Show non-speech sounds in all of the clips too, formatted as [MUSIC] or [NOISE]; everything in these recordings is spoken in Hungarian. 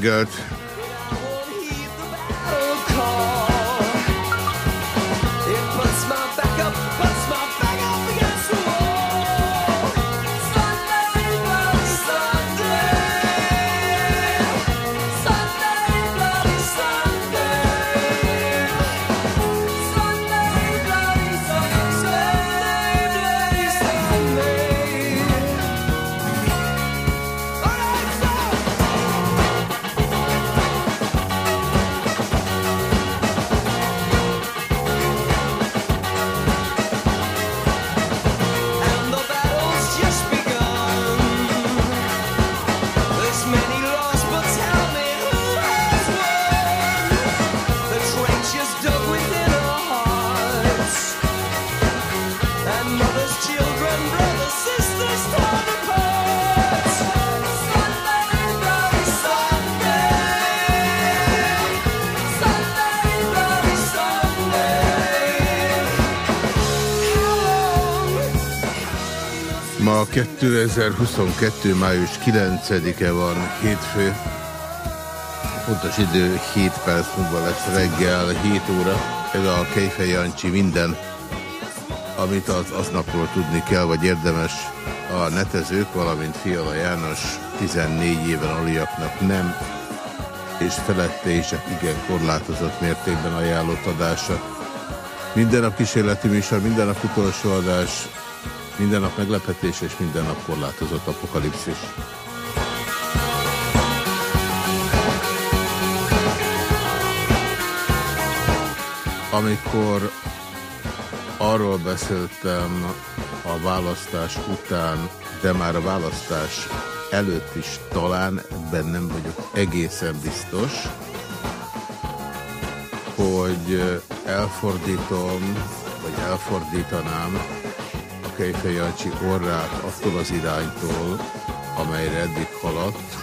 Jó reggelt! 2022. május 9-e van, hétfő. Pontos idő 7 perc múlva lesz reggel, 7 óra. Ez a Kejfej Jancsi minden, amit az aznapról tudni kell, vagy érdemes a netezők, valamint Fiala János 14 éven aliaknak nem, és felette is igen korlátozott mértékben ajánlott adása. Minden nap kísérleti műsor, minden nap utolsó adás, minden nap meglepetés és minden nap korlátozott apokalipszis. Amikor arról beszéltem a választás után, de már a választás előtt is talán ebben nem vagyok egészen biztos, hogy elfordítom, vagy elfordítanám Kejfej Jancsi orrát attól az iránytól, amelyre eddig haladt.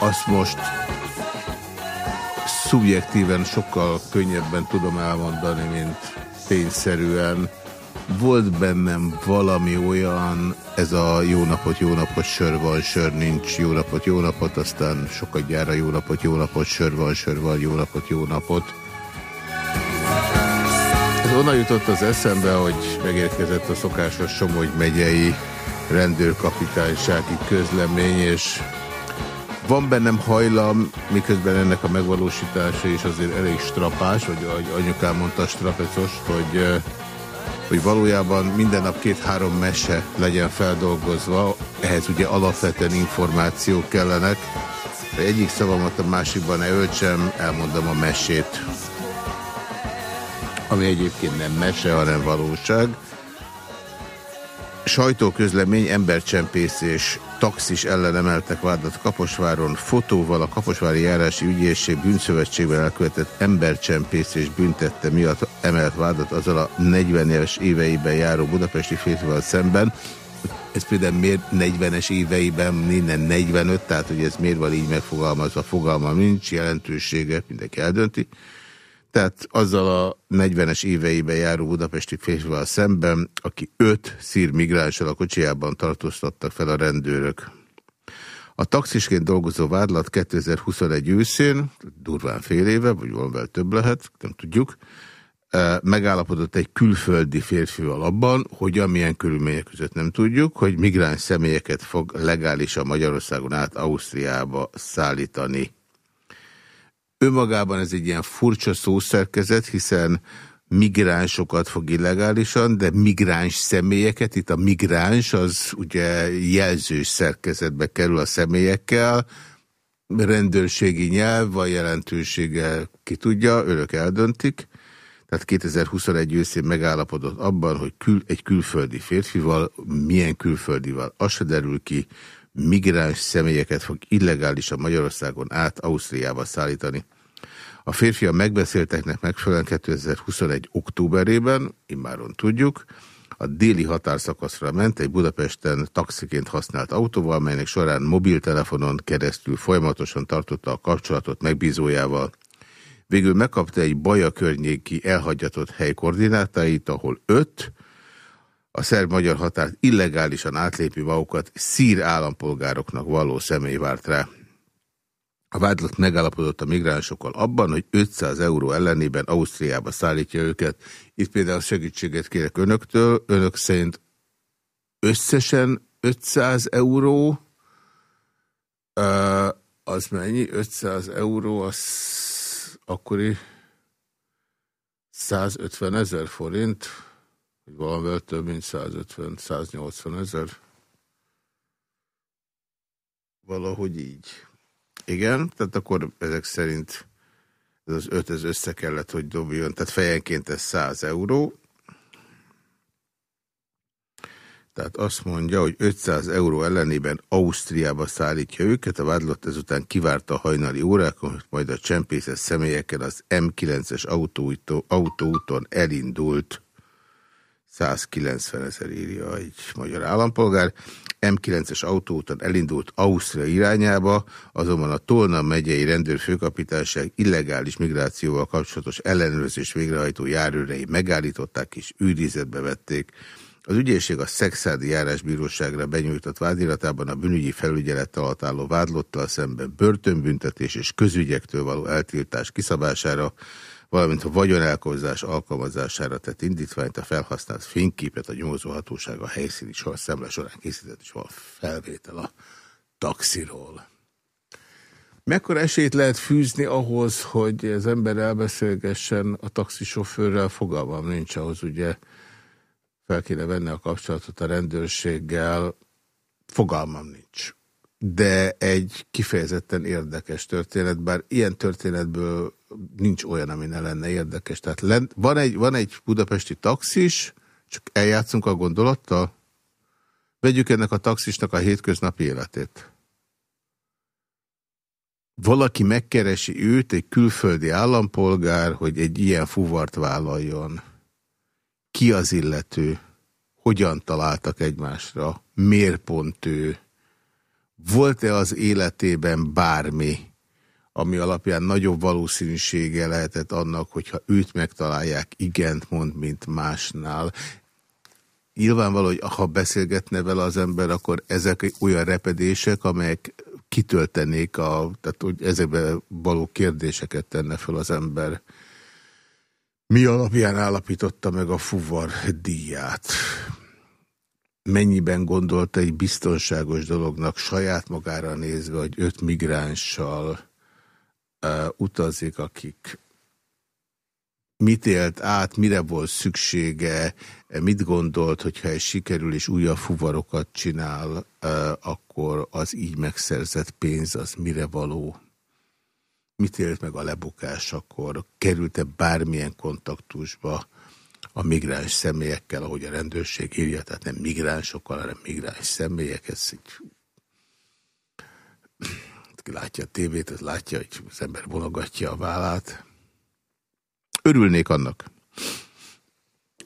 Azt most szubjektíven sokkal könnyebben tudom elmondani, mint tényszerűen. Volt bennem valami olyan, ez a jó napot, jó napot, sör van, sör nincs, jó napot, jó napot, aztán sokat gyára jó napot, jó napot, sör van, sör van, jó napot, jó napot onnan jutott az eszembe, hogy megérkezett a szokásos Somogy megyei rendőrkapitánysági közlemény, és van bennem hajlam, miközben ennek a megvalósítása is azért elég strapás, vagy ahogy anyukám mondta, strapecos, hogy, hogy valójában minden nap két-három mese legyen feldolgozva, ehhez ugye alapvetően információk kellenek, egyik szavamat a másikban ne öltsem, elmondom a mesét ami egyébként nem mese, hanem valóság. Sajtóközlemény, embercsempészés, taxis ellen emeltek vádat Kaposváron, fotóval a Kaposvári Járási Ügyészség bűnszövetségben elkövetett embercsempészés büntette miatt emelt vádat azzal a 40 éves éveiben járó budapesti férfival szemben, ez például miért 40-es éveiben, minden 45, tehát hogy ez miért van így megfogalmazva, fogalma nincs, jelentősége, mindenki eldönti. Tehát azzal a 40-es éveiben járó budapesti férfival szemben, aki öt szír migránssal a kocsijában tartóztattak fel a rendőrök. A taxisként dolgozó vádlat 2021 őszén, durván fél éve, vagy valamivel több lehet, nem tudjuk, e, megállapodott egy külföldi férfival abban, hogy amilyen körülmények között nem tudjuk, hogy migráns személyeket fog legálisan Magyarországon át Ausztriába szállítani. Önmagában ez egy ilyen furcsa szószerkezet, hiszen migránsokat fog illegálisan, de migráns személyeket, itt a migráns az ugye jelzős szerkezetbe kerül a személyekkel, rendőrségi nyelv, van jelentősége, ki tudja, örök eldöntik. Tehát 2021 őszén megállapodott abban, hogy kül, egy külföldi férfival, milyen külföldival, az se derül ki, migráns személyeket fog illegálisan Magyarországon át Ausztriába szállítani. A férfi a megbeszélteknek megfelelően 2021. októberében, immáron tudjuk, a déli határszakaszra ment egy Budapesten taxiként használt autóval, melynek során mobiltelefonon keresztül folyamatosan tartotta a kapcsolatot megbízójával. Végül megkapta egy Baja környéki elhagyatott hely koordinátáit, ahol öt, a szerb-magyar határt illegálisan átlépő magukat szír állampolgároknak való személy várt rá. A vádlott megállapodott a migránsokkal abban, hogy 500 euró ellenében Ausztriába szállítja őket. Itt például segítséget kérek önöktől. Önök szerint összesen 500 euró, az mennyi? 500 euró, az akkori 150 ezer forint, vagy valamivel több, mint 150-180 ezer. Valahogy így. Igen, tehát akkor ezek szerint ez az öt ez össze kellett, hogy dobjon, tehát fejenként ez 100 euró. Tehát azt mondja, hogy 500 euró ellenében Ausztriába szállítja őket, a vádlott ezután kivárta a hajnali órákon, majd a csempészet személyekkel az M9-es autóúton elindult 190 ezer írja egy magyar állampolgár. M9-es autóúton elindult Ausztria irányába, azonban a Tolna megyei rendőrfőkapitányság illegális migrációval kapcsolatos ellenőrzés végrehajtó járőrei megállították és őrizetbe vették. Az ügyészség a Szexádi járásbíróságra benyújtott vádiratában a bűnügyi felügyelet alatt álló vádlottal szemben börtönbüntetés és közügyektől való eltiltás kiszabására, valamint a vagyonelkozás alkalmazására tett indítványt, a felhasznált fényképet a nyomozóhatóság a helyszíni sor szemle során készített, és van felvétel a taxiról. Mekkora esélyt lehet fűzni ahhoz, hogy az ember elbeszélgessen a taxisofőrrel? Fogalmam nincs ahhoz, ugye fel kéne venni a kapcsolatot a rendőrséggel. Fogalmam nincs. De egy kifejezetten érdekes történet, bár ilyen történetből nincs olyan, ami ne lenne érdekes. Tehát lent, van, egy, van egy budapesti taxis, csak eljátszunk a gondolattal? Vegyük ennek a taxisnak a hétköznapi életét. Valaki megkeresi őt, egy külföldi állampolgár, hogy egy ilyen fuvart vállaljon. Ki az illető? Hogyan találtak egymásra? Miért pont ő? Volt-e az életében bármi, ami alapján nagyobb valószínűsége lehetett annak, hogyha őt megtalálják, igent mond, mint másnál. Nyilvánvaló, hogy ha beszélgetne vele az ember, akkor ezek olyan repedések, amelyek kitöltenék, a, tehát hogy ezekbe való kérdéseket tenne fel az ember. Mi alapján állapította meg a fuvar díját? Mennyiben gondolta egy biztonságos dolognak saját magára nézve, hogy öt migránssal utazik, akik mit élt át, mire volt szüksége, mit gondolt, hogyha egy sikerül és újabb fuvarokat csinál, akkor az így megszerzett pénz az mire való? Mit élt meg a lebukás akkor? Került-e bármilyen kontaktusba a migráns személyekkel, ahogy a rendőrség írja, tehát nem migránsokkal, hanem migráns személyek, ez egy aki látja a tévét, az látja, hogy az ember vonogatja a vállát. Örülnék annak.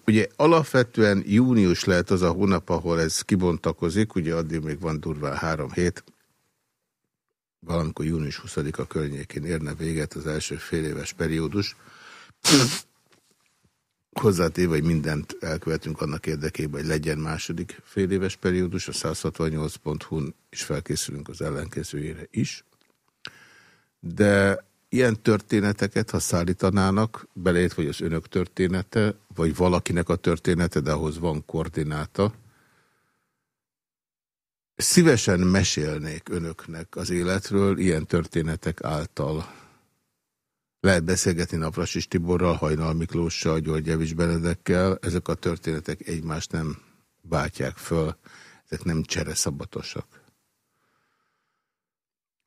Ugye alapvetően június lehet az a hónap, ahol ez kibontakozik, ugye addig még van durván három hét, valamikor június 20-a környékén érne véget az első fél éves periódus. [COUGHS] Hozzátéve, hogy mindent elkövetünk annak érdekében, hogy legyen második fél éves periódus, a 168.hu-n is felkészülünk az ellenkezőjére is de ilyen történeteket, ha szállítanának, belét vagy az önök története, vagy valakinek a története, de ahhoz van koordináta, szívesen mesélnék önöknek az életről ilyen történetek által. Lehet beszélgetni Naprasis Tiborral, Hajnal Miklóssal, György Evics Benedekkel, ezek a történetek egymást nem váltják föl, ezek nem csereszabatosak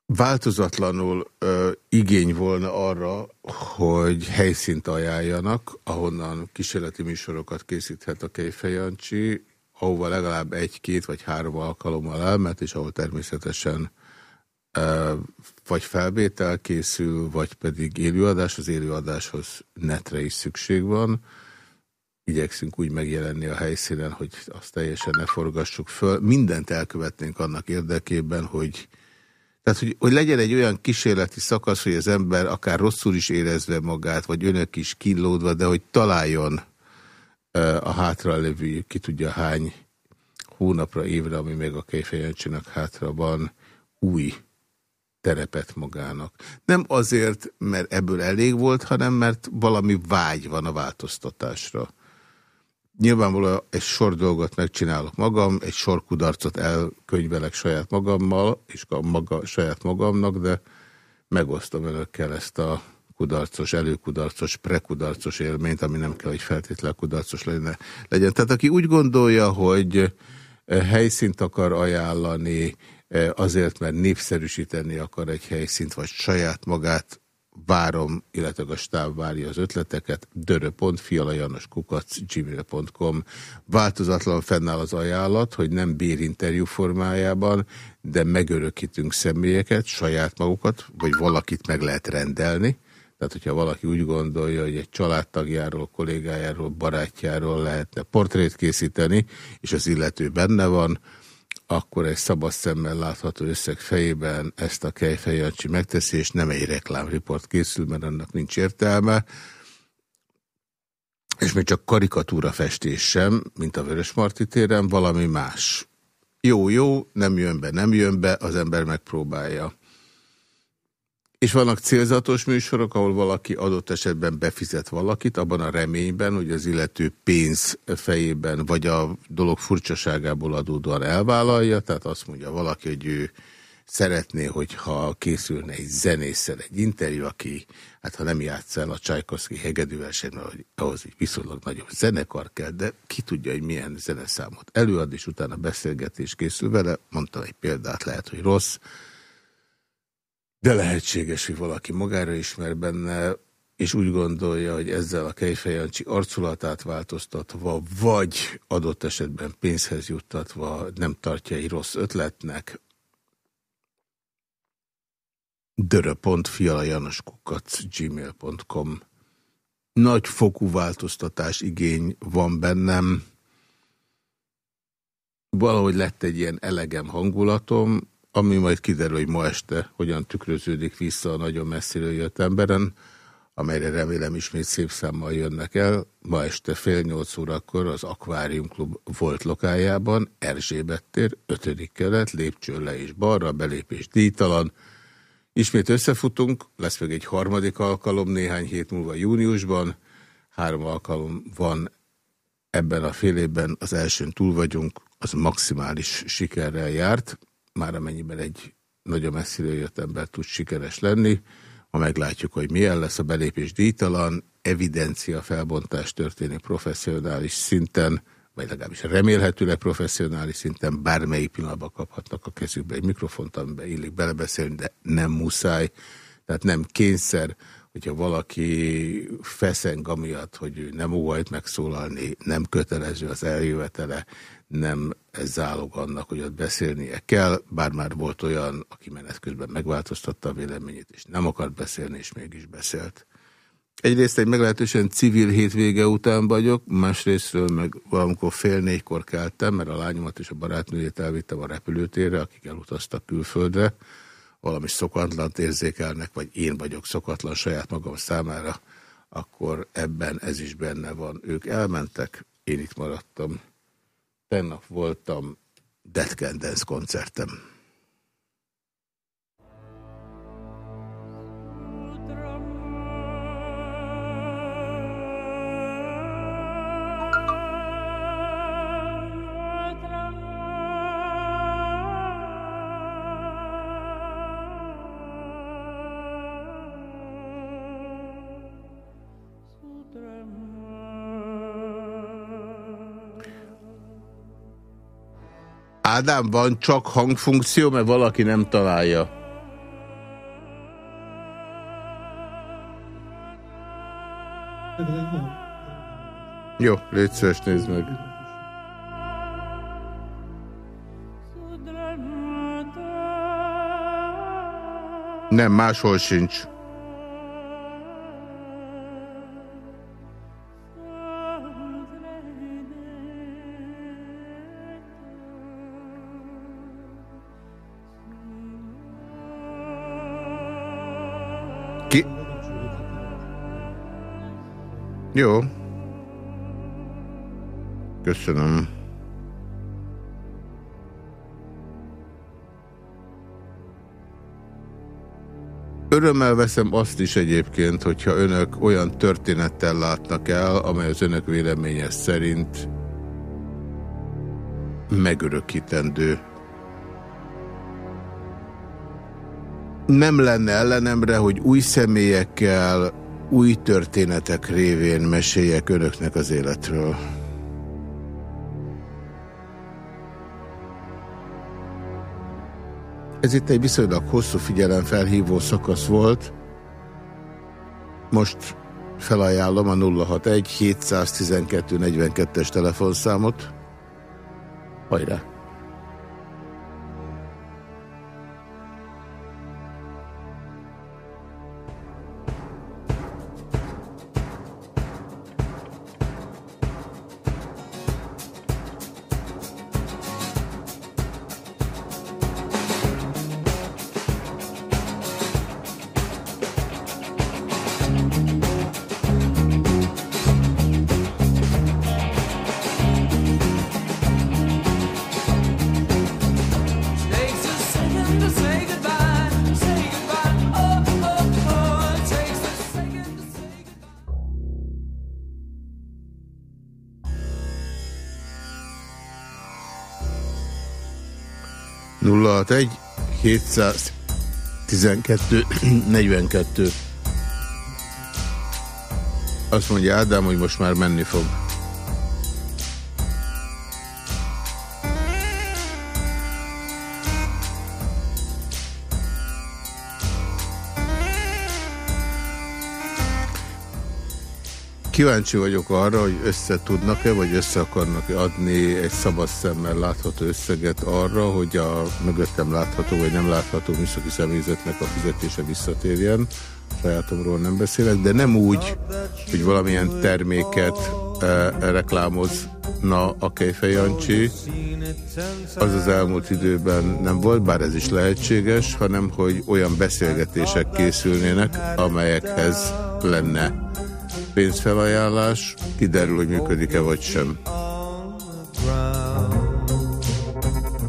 változatlanul ö, igény volna arra, hogy helyszínt ajánljanak, ahonnan kísérleti műsorokat készíthet a Kejfejancsi, ahova legalább egy-két vagy három alkalommal elment, és ahol természetesen ö, vagy felvétel készül, vagy pedig élőadás. Az élőadáshoz netre is szükség van. Igyekszünk úgy megjelenni a helyszínen, hogy azt teljesen ne forgassuk föl. Mindent elkövetnénk annak érdekében, hogy tehát, hogy, hogy legyen egy olyan kísérleti szakasz, hogy az ember akár rosszul is érezve magát, vagy önök is kínlódva, de hogy találjon a hátra lévő, ki tudja hány hónapra, évre, ami még a Kejfejancsinak hátra van, új terepet magának. Nem azért, mert ebből elég volt, hanem mert valami vágy van a változtatásra. Nyilvánvalóan egy sor dolgot megcsinálok magam, egy sor kudarcot elkönyvelek saját magammal, és maga, saját magamnak, de megosztom önökkel ezt a kudarcos, előkudarcos, prekudarcos élményt, ami nem kell, hogy feltétlenül kudarcos legyen. legyen. Tehát aki úgy gondolja, hogy eh, helyszínt akar ajánlani, eh, azért, mert népszerűsíteni akar egy helyszínt, vagy saját magát várom, illetve a stáb várja az ötleteket, dörö.fialajanoskukac.gmail.com Változatlan fennáll az ajánlat, hogy nem bérinterjú formájában, de megörökítünk személyeket, saját magukat, vagy valakit meg lehet rendelni. Tehát, hogyha valaki úgy gondolja, hogy egy családtagjáról, kollégájáról, barátjáról lehetne portrét készíteni, és az illető benne van, akkor egy szabad szemmel látható összeg fejében ezt a Kejfej Jancsi megteszi, és nem egy reklámriport készül, mert annak nincs értelme. És még csak karikatúra festés sem, mint a Vörösmarty téren, valami más. Jó, jó, nem jön be, nem jön be, az ember megpróbálja. És vannak célzatos műsorok, ahol valaki adott esetben befizet valakit, abban a reményben, hogy az illető pénz fejében, vagy a dolog furcsaságából adódóan elvállalja, tehát azt mondja valaki, hogy ő szeretné, hogyha készülne egy zenésszel egy interjú, aki, hát ha nem játsz el a Csajkoszki hegedűversenyben, hogy ahhoz egy viszonylag nagyobb zenekar kell, de ki tudja, hogy milyen zeneszámot előad, és utána beszélgetés készül vele. Mondtam egy példát, lehet, hogy rossz, de lehetséges, hogy valaki magára ismer benne, és úgy gondolja, hogy ezzel a Kejfejancsi arculatát változtatva, vagy adott esetben pénzhez juttatva nem tartja egy rossz ötletnek, dörö.fialajanoskukac.gmail.com Nagy fokú változtatás igény van bennem. Valahogy lett egy ilyen elegem hangulatom, ami majd kiderül, hogy ma este hogyan tükröződik vissza a nagyon messziről jött emberen, amelyre remélem ismét szép számmal jönnek el. Ma este fél nyolc órakor az Aquarium Klub volt lokájában, Erzsébet tér, ötödik kelet, lépcső le és balra, belépés díjtalan. Ismét összefutunk, lesz még egy harmadik alkalom néhány hét múlva júniusban. Három alkalom van ebben a fél évben, az elsőn túl vagyunk, az maximális sikerrel járt már amennyiben egy nagyon messziről jött ember tud sikeres lenni, ha meglátjuk, hogy milyen lesz a belépés díjtalan, evidencia felbontás történik professzionális szinten, vagy legalábbis remélhetőleg professzionális szinten bármelyik pillanatban kaphatnak a kezükbe egy mikrofont, amiben illik belebeszélni, de nem muszáj, tehát nem kényszer, hogyha valaki feszeng amiatt, hogy ő nem óhajt megszólalni, nem kötelező az eljövetele, nem zálog annak, hogy ott beszélnie kell, bár már volt olyan, aki menet közben megváltoztatta a véleményét, és nem akart beszélni, és mégis beszélt. Egyrészt egy meglehetősen civil hétvége után vagyok, másrésztről meg valamikor fél négykor keltem, mert a lányomat és a barátnőjét elvittem a repülőtérre, akik elutaztak külföldre, valami szokatlant érzékelnek, vagy én vagyok szokatlan saját magam számára, akkor ebben ez is benne van. Ők elmentek, én itt maradtam. Tegnap voltam Dead Can Dance koncertem. Ádám, van csak hangfunkció, mert valaki nem találja. Jó, légy szíves, nézd meg. Nem, máshol sincs. Jó. Köszönöm. Örömmel veszem azt is egyébként, hogyha önök olyan történettel látnak el, amely az önök véleménye szerint megörökítendő. Nem lenne ellenemre, hogy új személyekkel, új történetek révén meséljek önöknek az életről. Ez itt egy viszonylag hosszú figyelemfelhívó szakasz volt. Most felajánlom a 061 712 42-es telefonszámot. Hajrá! 061 712 42 Azt mondja Ádám, hogy most már menni fog. Kíváncsi vagyok arra, hogy össze tudnak-e, vagy össze akarnak-e adni egy szabad szemmel látható összeget arra, hogy a mögöttem látható, vagy nem látható műszaki személyzetnek a fizetése visszatérjen. Sajátomról nem beszélek, de nem úgy, hogy valamilyen terméket e, reklámozna a Kejfej Jancsi. Az az elmúlt időben nem volt, bár ez is lehetséges, hanem hogy olyan beszélgetések készülnének, amelyekhez lenne pénzfelajánlás, kiderül, hogy működik-e vagy sem.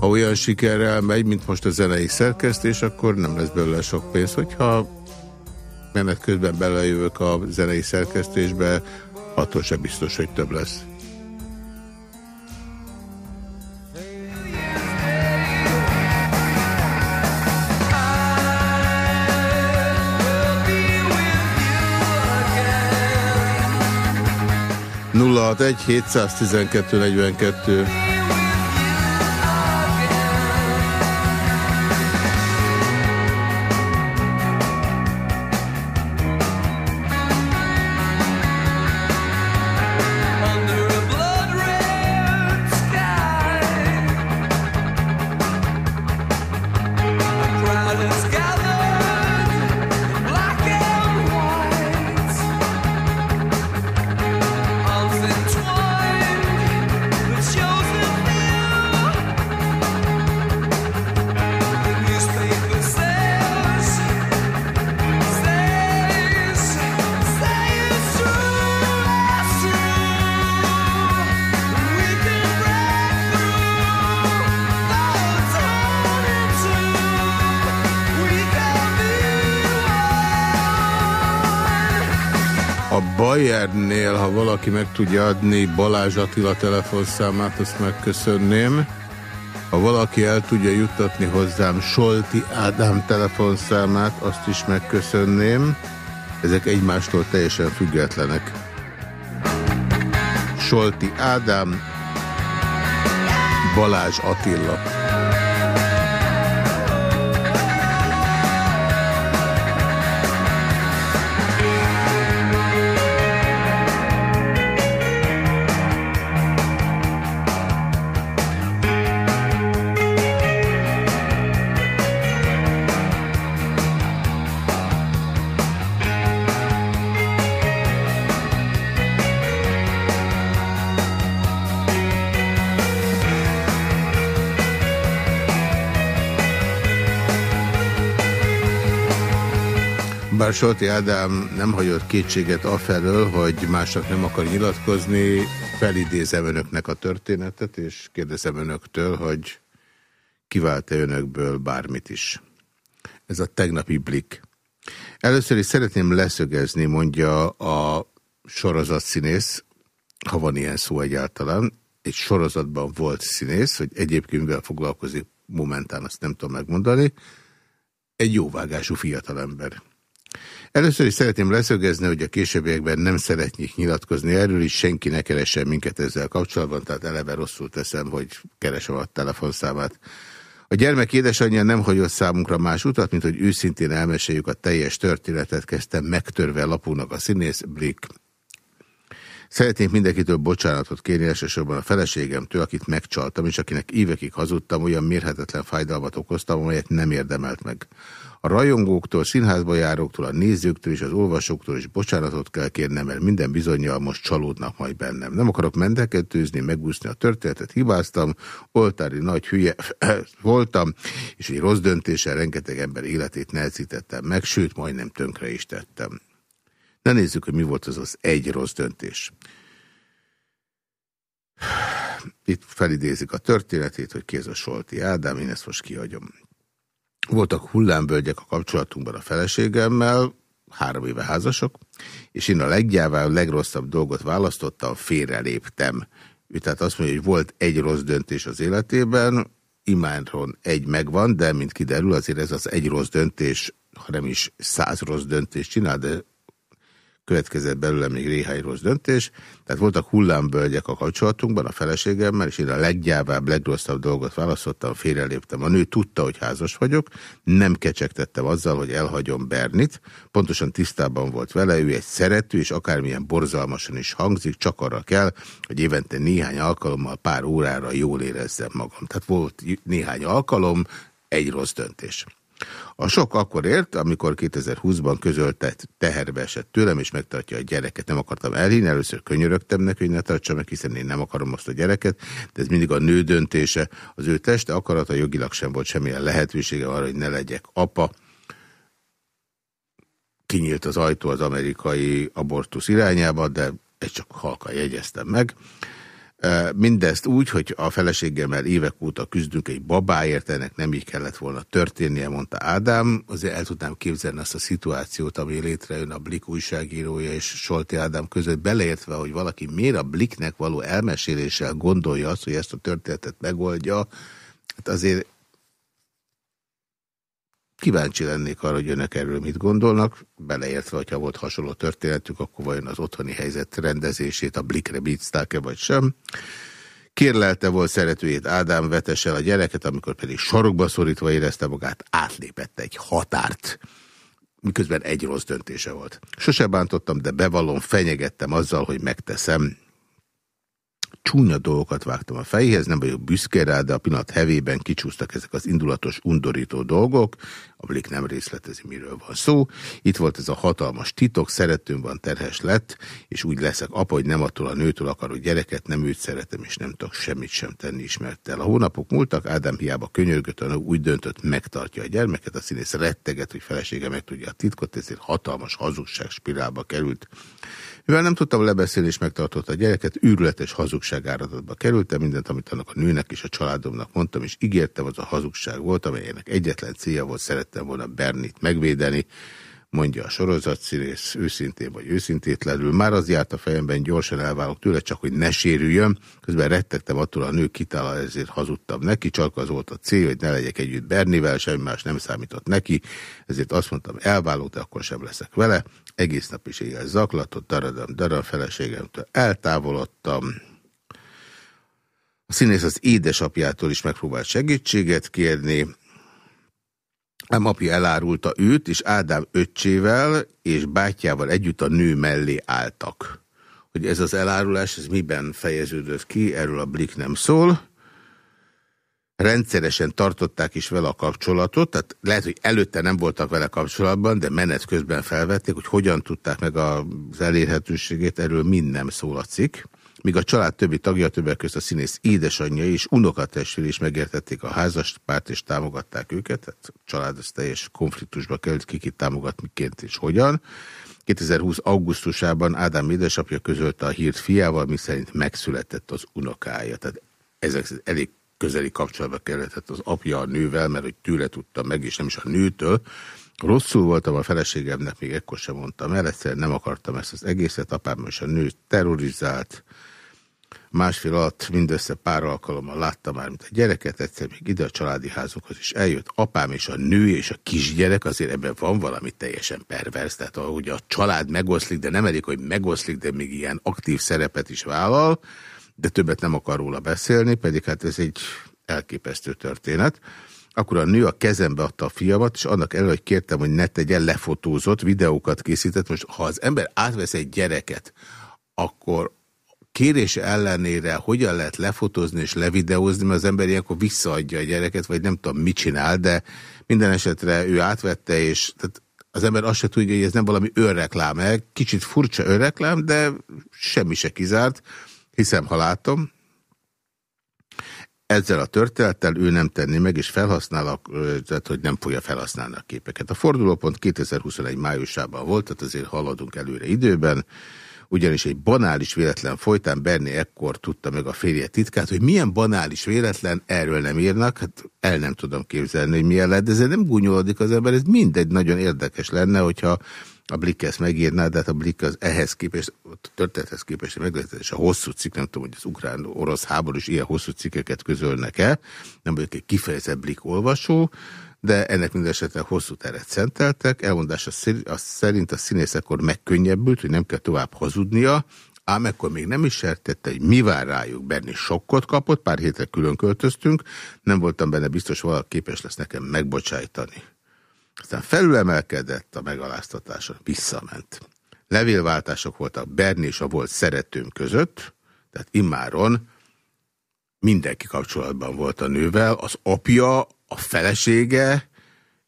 Ha olyan sikerrel megy, mint most a zenei szerkesztés, akkor nem lesz belőle sok pénz. Hogyha menet közben belejövök a zenei szerkesztésbe, attól sem biztos, hogy több lesz. 061 712 42 valaki meg tudja adni Balázs Attila telefonszámát, azt megköszönném. Ha valaki el tudja juttatni hozzám Solti Ádám telefonszámát, azt is megköszönném. Ezek egymástól teljesen függetlenek. Solti Ádám, Balázs Attila. Solti Ádám nem hagyott kétséget afelől, hogy másnak nem akar nyilatkozni, felidézem önöknek a történetet, és kérdezem önöktől, hogy kivált-e önökből bármit is. Ez a tegnapi blik. Először is szeretném leszögezni, mondja a sorozatszínész, ha van ilyen szó egyáltalán, egy sorozatban volt színész, hogy egyébként mivel foglalkozik momentán, azt nem tudom megmondani, egy jóvágású fiatalember. Először is szeretném leszögezni, hogy a későbbiekben nem szeretnék nyilatkozni erről, is senki ne keressen minket ezzel kapcsolatban, tehát eleve rosszul teszem, hogy keresem a telefonszámát. A gyermek édesanyja nem hagyott számunkra más utat, mint hogy őszintén elmeséljük a teljes történetet, kezdtem megtörve lapunak a színész Brick. Szeretnék mindenkitől bocsánatot kérni, elsősorban a feleségemtől, akit megcsaltam, és akinek évekig hazudtam, olyan mérhetetlen fájdalmat okoztam, amelyet nem érdemelt meg. A rajongóktól, színházba járóktól, a nézőktől és az olvasóktól is bocsánatot kell kérnem, mert minden bizonyal most csalódnak majd bennem. Nem akarok mendekedőzni, megúszni a történetet, hibáztam, oltári nagy hülye [CLEARS THROAT] voltam, és egy rossz döntéssel rengeteg ember életét nehezítettem meg, sőt, majdnem tönkre is tettem. Ne nézzük, hogy mi volt az az egy rossz döntés. Itt felidézik a történetét, hogy kéz a Solti Ádám, én ezt most kiadjam. Voltak hullámbölgyek a kapcsolatunkban a feleségemmel, három éve házasok, és én a leggyávább, legrosszabb dolgot választottam, félreléptem. Ő tehát azt mondja, hogy volt egy rossz döntés az életében, imádron egy megvan, de mint kiderül, azért ez az egy rossz döntés, ha nem is száz rossz döntés csinál, de következett belőle még néhány rossz döntés, tehát voltak hullámbölgyek a kapcsolatunkban a feleségemmel, és én a leggyávább, legrosszabb dolgot választottam, félreléptem. A nő tudta, hogy házas vagyok, nem kecsegtettem azzal, hogy elhagyom Bernit, pontosan tisztában volt vele, ő egy szerető, és akármilyen borzalmasan is hangzik, csak arra kell, hogy évente néhány alkalommal pár órára jól érezzem magam. Tehát volt néhány alkalom, egy rossz döntés. A sok akkor ért, amikor 2020-ban közölte teherbe esett tőlem, és megtartja a gyereket. Nem akartam elhinni, először könyörögtem neki, hogy ne tartsa meg, hiszen én nem akarom azt a gyereket, de ez mindig a nő döntése. Az ő teste akarata jogilag sem volt semmilyen lehetősége arra, hogy ne legyek apa. Kinyílt az ajtó az amerikai abortusz irányába, de ezt csak halkan jegyeztem meg. Mindezt úgy, hogy a feleségemmel évek óta küzdünk egy babáért, ennek nem így kellett volna történnie, mondta Ádám. Azért el tudnám képzelni azt a szituációt, ami létrejön a Blik újságírója és Solti Ádám között, beleértve, hogy valaki miért a Bliknek való elmeséléssel gondolja azt, hogy ezt a történetet megoldja. Hát azért Kíváncsi lennék arra, hogy önök erről mit gondolnak, beleértve, hogyha volt hasonló történetük, akkor vajon az otthoni helyzet rendezését a Blikre bízták-e vagy sem. Kérlelte volt szeretőjét Ádám vetesse el a gyereket, amikor pedig sarokba szorítva érezte magát, átlépette egy határt miközben egy rossz döntése volt. Sose bántottam, de bevallom, fenyegettem azzal, hogy megteszem csúnya dolgokat vágtam a fejéhez, nem vagyok büszke rá, de a pillanat hevében kicsúsztak ezek az indulatos, undorító dolgok. A Blik nem részletezi, miről van szó. Itt volt ez a hatalmas titok, szeretőm van, terhes lett, és úgy leszek apa, hogy nem attól a nőtől akarok gyereket, nem őt szeretem, és nem tudok semmit sem tenni ismertel. A hónapok múltak, Ádám hiába könyörgött, a úgy döntött, megtartja a gyermeket, a színész retteget, hogy felesége megtudja a titkot, ezért hatalmas hazugság spirálba került. Mivel nem tudtam lebeszélni és megtartott a gyereket, űrletes hazugság áradatba kerültem, mindent, amit annak a nőnek és a családomnak mondtam, és ígértem, az a hazugság volt, amelynek egyetlen célja volt, szerettem volna Bernit megvédeni, mondja a sorozatszínész, őszintén vagy őszintétlenül. Már az járt a fejemben, gyorsan elválok tőle, csak hogy ne sérüljön. Közben rettegtem attól a nő kitála, ezért hazudtam neki, csak az volt a cél, hogy ne legyek együtt Bernivel, semmi más nem számított neki, ezért azt mondtam, elválok, de akkor sem leszek vele. Egész nap is éjjel zaklatott, daradam, darab feleségemtől eltávolodtam. A színész az édesapjától is megpróbált segítséget kérni, Ám apja elárulta őt, és Ádám öccsével és bátyjával együtt a nő mellé álltak. Hogy ez az elárulás, ez miben fejeződött ki, erről a Blik nem szól. Rendszeresen tartották is vele a kapcsolatot, tehát lehet, hogy előtte nem voltak vele kapcsolatban, de menet közben felvették, hogy hogyan tudták meg az elérhetőségét, erről mind nem szól a cikk. míg a család többi tagja, többek között a színész édesanyja és unokatestvér is megértették a házaspárt és támogatták őket. Tehát a család az teljes konfliktusba került, kikit támogat, miként és hogyan. 2020. augusztusában Ádám édesapja közölte a hírt fiával, miszerint megszületett az unokája. Tehát ezek elég közeli kapcsolatba kellett az apja a nővel, mert hogy tőle tudta meg, és nem is a nőtől. Rosszul voltam a feleségemnek, még ekkor sem mondtam el, egyszerűen nem akartam ezt az egészet, apám és a nő terrorizált, másfél alatt mindössze pár alkalommal láttam már, mint a gyereket, egyszer még ide a családi házukhoz is eljött. Apám és a nő és a kisgyerek, azért ebben van valami teljesen pervers, tehát ahogy a család megoszlik, de nem elég, hogy megoszlik, de még ilyen aktív szerepet is vállal, de többet nem akar róla beszélni, pedig hát ez egy elképesztő történet. Akkor a nő a kezembe adta a fiamat, és annak elő, hogy kértem, hogy ne tegyen, lefotózott, videókat készített. Most, ha az ember átvesz egy gyereket, akkor kérése ellenére hogyan lehet lefotózni és levideózni, mert az ember ilyenkor visszaadja a gyereket, vagy nem tudom, mit csinál, de minden esetre ő átvette, és tehát az ember azt se tudja, hogy ez nem valami önreklám. -e. Kicsit furcsa önreklám, de semmi se kizárt, hiszem, ha látom. Ezzel a történettel ő nem tenni meg, és felhasznál, tehát hogy nem fogja felhasználni a képeket. A fordulópont 2021 májusában volt, tehát azért haladunk előre időben ugyanis egy banális véletlen folytán Berni ekkor tudta meg a férje titkát, hogy milyen banális véletlen, erről nem írnak, hát el nem tudom képzelni, hogy milyen lett, de ezzel nem gúnyolódik az ember, ez mindegy nagyon érdekes lenne, hogyha a Blick ezt megírná, de hát a Blick az ehhez képest, a történethez képest meglehetős a hosszú cikk, nem tudom, hogy az ukrán-orosz háború is ilyen hosszú cikkeket közölnek-e, nem vagyok egy kifejezett Blick olvasó, de ennek mindesetre hosszú teret szenteltek. Elmondása szerint a színész akkor megkönnyebbült, hogy nem kell tovább hazudnia, ám ekkor még nem is értette, hogy mi vár rájuk. Berni sokkot kapott, pár hétre külön költöztünk, nem voltam benne biztos, valaki képes lesz nekem megbocsájtani. Aztán felülemelkedett a megaláztatáson, visszament. Levélváltások voltak Berni és a volt szeretőm között, tehát immáron mindenki kapcsolatban volt a nővel, az apja, a felesége,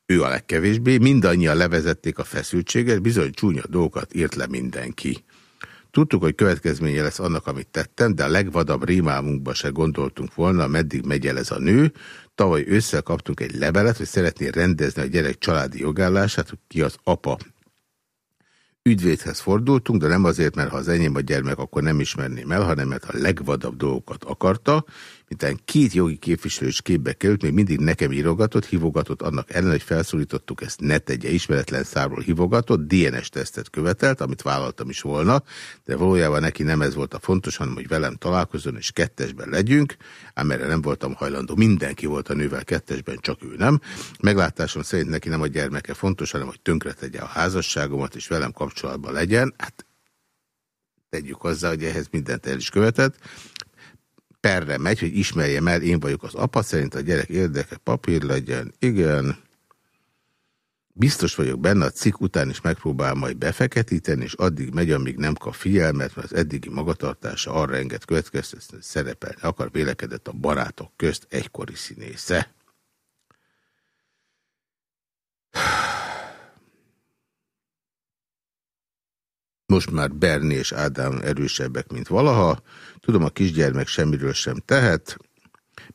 ő a legkevésbé, mindannyian levezették a feszültséget, bizony csúnya dolgokat írt le mindenki. Tudtuk, hogy következménye lesz annak, amit tettem, de a legvadabb rémálmunkba se gondoltunk volna, meddig megy el ez a nő. Tavaly ősszel kaptunk egy levelet, hogy szeretné rendezni a gyerek családi jogállását, hogy ki az apa. Ügyvédhez fordultunk, de nem azért, mert ha az enyém a gyermek, akkor nem ismerném el, hanem mert a legvadabb dolgokat akarta, Miután két jogi képviselő is képbe került, még mindig nekem írogatott, hívogatott annak ellen, hogy felszólítottuk ezt ne tegye, ismeretlen számról hívogatott, DNS tesztet követelt, amit vállaltam is volna, de valójában neki nem ez volt a fontos, hanem hogy velem találkozon és kettesben legyünk, ám erre nem voltam hajlandó. Mindenki volt a nővel kettesben, csak ő nem. Meglátásom szerint neki nem a gyermeke fontos, hanem hogy tönkretegye a házasságomat, és velem kapcsolatban legyen. Hát tegyük hozzá, hogy ehhez mindent el is követett perre megy, hogy ismerjem el, én vagyok az apa, szerint a gyerek érdeke papír legyen. Igen. Biztos vagyok benne, a cikk után is megpróbál majd befeketíteni, és addig megy, amíg nem kap figyelmet, mert az eddigi magatartása arra enged következtetni, hogy szerepelni akar, vélekedett a barátok közt egykori színésze. Most már Berni és Ádám erősebbek, mint valaha. Tudom, a kisgyermek semmiről sem tehet.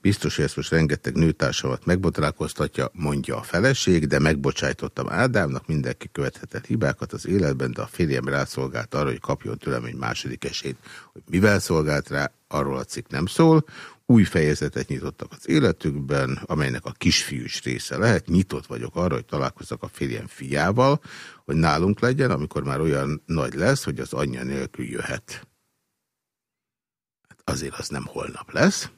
Biztos, hogy ezt most rengeteg nőtársamat megbotrálkoztatja, mondja a feleség, de megbocsájtottam Ádámnak, mindenki követhetett hibákat az életben, de a férjem rászolgált arra, hogy kapjon tőlem egy második esélyt. Hogy mivel szolgált rá, arról a cikk nem szól. Új fejezetet nyitottak az életükben, amelynek a kisfiú is része lehet. Nyitott vagyok arra, hogy találkozzak a férjem fiával, hogy nálunk legyen, amikor már olyan nagy lesz, hogy az anyja nélkül jöhet. Hát azért az nem holnap lesz.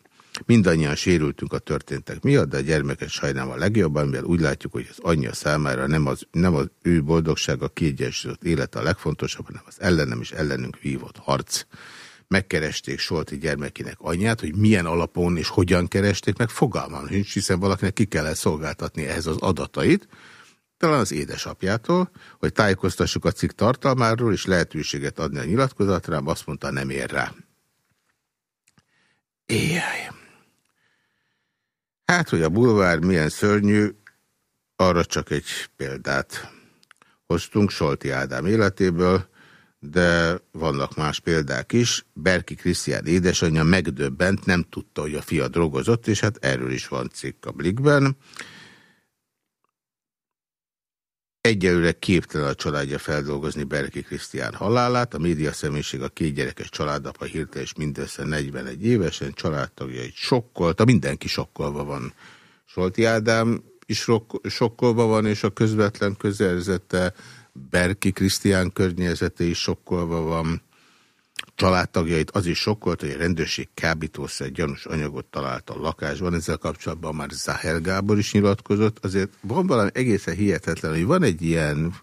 Mindannyian sérültünk a történtek miatt, de a gyermeket sajnálom a legjobban, mivel úgy látjuk, hogy az anyja számára nem az, nem az ő boldogsága, kiegyensúlyozott élete a legfontosabb, hanem az ellenem és ellenünk vívott harc. Megkeresték Solti gyermekének anyját, hogy milyen alapon és hogyan keresték meg, fogalmam nincs, hiszen valakinek ki kellett szolgáltatni ehhez az adatait, talán az édesapjától, hogy tájékoztassuk a cikk tartalmáról, és lehetőséget adni a nyilatkozatra, azt mondta, nem ér rá. Éjjaj. Hát, hogy a bulvár milyen szörnyű, arra csak egy példát hoztunk Solti Ádám életéből, de vannak más példák is. Berki Krisztián édesanyja megdöbbent, nem tudta, hogy a fia drogozott, és hát erről is van cikk a Blikben. Egyelőre képtelen a családja feldolgozni Berki Krisztián halálát. A média személyiség a két gyerekes családapa hirtelen és mindössze 41 évesen családtagjait sokkolta. Mindenki sokkolva van. Solti Ádám is sokkolva van, és a közvetlen közelzete Berki Krisztián környezete is sokkolva van. Családtagjait az is sokkolt, hogy a rendőrség kábítószer gyanús anyagot talált a lakásban. Ezzel kapcsolatban már Zahel Gábor is nyilatkozott. Azért van valami egészen hihetetlen, hogy van egy ilyen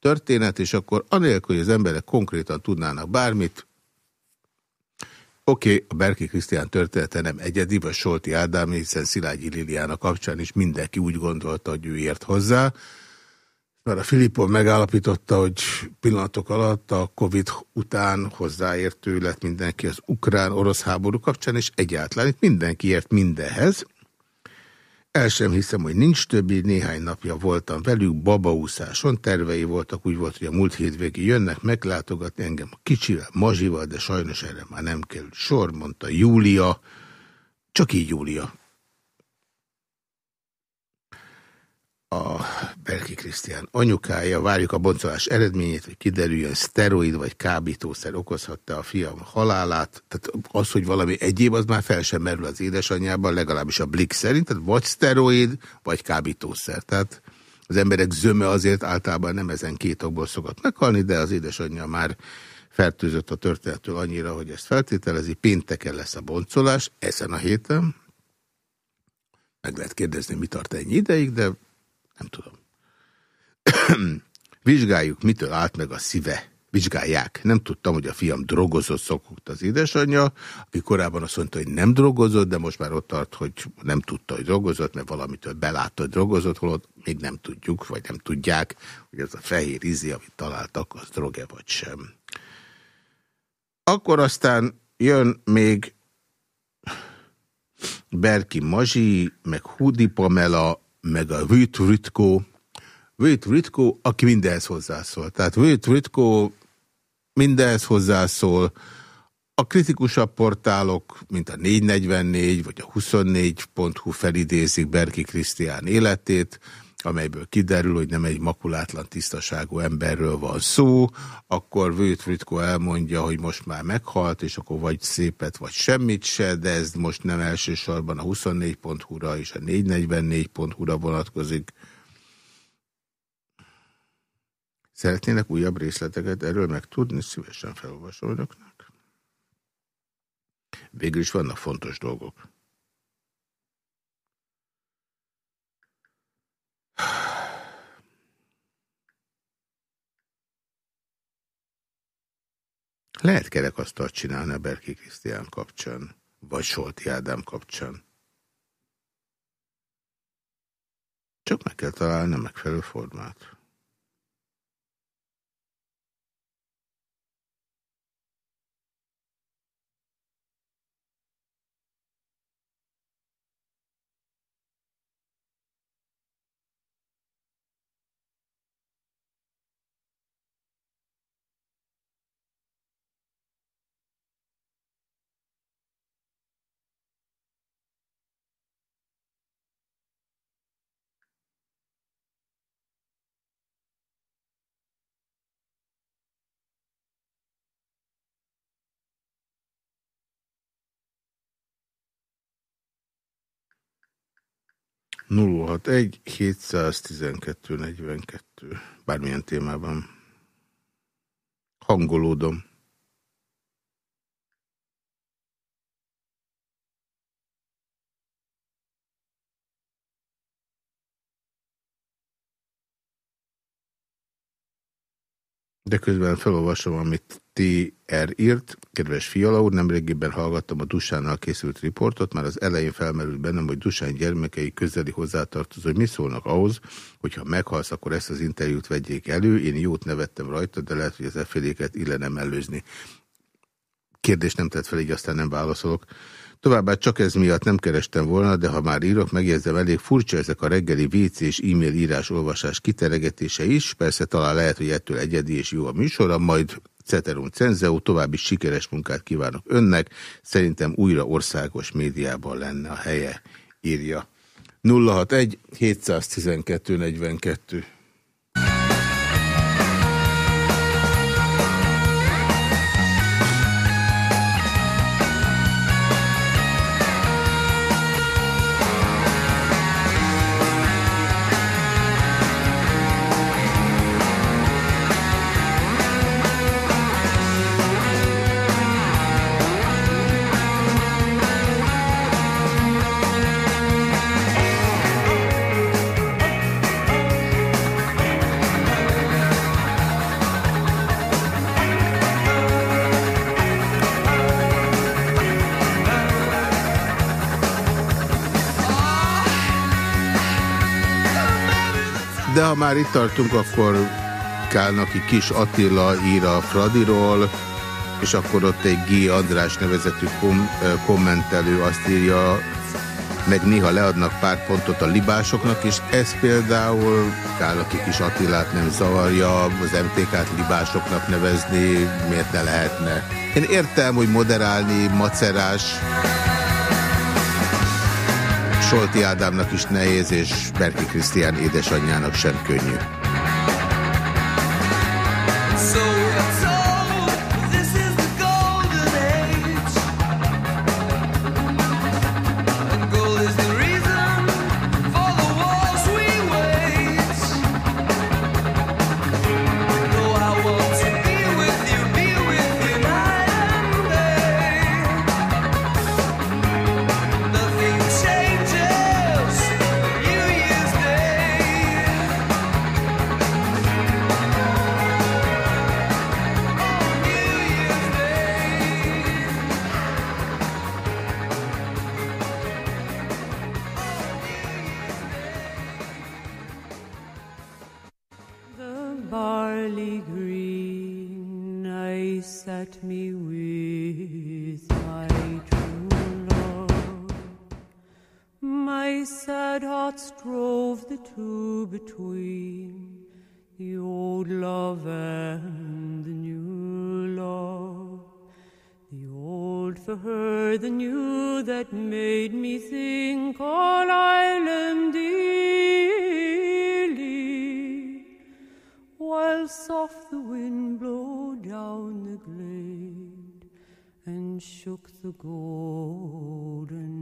történet, és akkor anélkül, hogy az emberek konkrétan tudnának bármit, Oké, okay, a Berki Krisztián története nem egyedi, vagy Solti Ádám, hiszen Szilágyi Liliának kapcsán is mindenki úgy gondolta, hogy ő ért hozzá. Mert a Filippo megállapította, hogy pillanatok alatt a Covid után hozzáértő lett mindenki az ukrán-orosz háború kapcsán, és egyáltalán itt mindenki ért mindenhez. El sem hiszem, hogy nincs többi, néhány napja voltam velük, babaúszáson, tervei voltak, úgy volt, hogy a múlt hétvégi jönnek meglátogatni engem a kicsivel, mazsival, de sajnos erre már nem kell sor, mondta Júlia, csak így Júlia. A Berki Krisztián anyukája, várjuk a boncolás eredményét, hogy kiderüljön, szteroid vagy kábítószer okozhatta a fiam halálát. Tehát az, hogy valami egyéb, az már fel sem merül az édesanyjában, legalábbis a Blik szerint, tehát vagy szteroid, vagy kábítószer. Tehát az emberek zöme azért általában nem ezen két okból szokott meghalni, de az édesanyja már fertőzött a történettől annyira, hogy ezt feltételezi. Pénteken lesz a boncolás, ezen a héten. Meg lehet kérdezni, mi tart ennyi ideig, de nem tudom. [CLEARS THROAT] Vizsgáljuk, mitől állt meg a szíve. Vizsgálják. Nem tudtam, hogy a fiam drogozott, szokott az édesanyja, aki korábban azt mondta, hogy nem drogozott, de most már ott tart, hogy nem tudta, hogy drogozott, mert valamitől belátta, hogy drogozott, holott még nem tudjuk, vagy nem tudják, hogy ez a fehér izi, amit találtak, az droge vagy sem. Akkor aztán jön még Berki Mazsi, meg Hudi Pamela, meg a Vít Ritko, Vít Ritko, aki mindenhez hozzászól. Tehát Vít Ritko mindenhez hozzászól, a kritikusabb portálok, mint a 444 vagy a 24.hu felidézik Berki Krisztián életét, amelyből kiderül, hogy nem egy makulátlan tisztaságú emberről van szó, akkor Vőt Ritko elmondja, hogy most már meghalt, és akkor vagy szépet, vagy semmit se, de ez most nem elsősorban a 24.hu-ra és a 444.hu-ra vonatkozik. Szeretnének újabb részleteket erről megtudni? Szívesen felolvasom önöknek. Végül is vannak fontos dolgok. Lehet kerekasztalt csinálni a Berki Krisztián kapcsán, vagy Solti Ádám kapcsán. Csak meg kell találni a megfelelő formát. 061 712 42 bármilyen témában. Hangolódom. De közben felolvasom, amit TR írt. Kedves Fiala úr, nemrégiben hallgattam a Dusánnal készült riportot, már az elején felmerült bennem, hogy Dusán gyermekei közeli hozzátartozó, hogy mi szólnak ahhoz, hogyha meghalsz, akkor ezt az interjút vegyék elő. Én jót nevettem rajta, de lehet, hogy az efféléket illene mellőzni. Kérdést nem tett fel, így aztán nem válaszolok. Továbbá csak ez miatt nem kerestem volna, de ha már írok, megjegyzem, elég furcsa ezek a reggeli WC és e-mail írás olvasás kiteregetése is. Persze talán lehet, hogy ettől egyedi és jó a műsora, majd Ceterum Cenzeu, további sikeres munkát kívánok önnek, szerintem újra országos médiában lenne a helye, írja. 061 712 42 már itt tartunk, akkor Kálnaki Kis Attila ír a Fradiról, és akkor ott egy G. András nevezetű kom kommentelő azt írja, meg néha leadnak pár pontot a libásoknak, és ez például Kálnaki Kis Attilát nem zavarja, az MTK-t libásoknak nevezni, miért ne lehetne. Én értem, hogy moderálni, macerás, Solti Ádámnak is nehéz, és Berki Krisztián édesanyjának sem könnyű. between the old love and the new love. The old for her, the new that made me think all island dearly. While soft the wind blew down the glade and shook the golden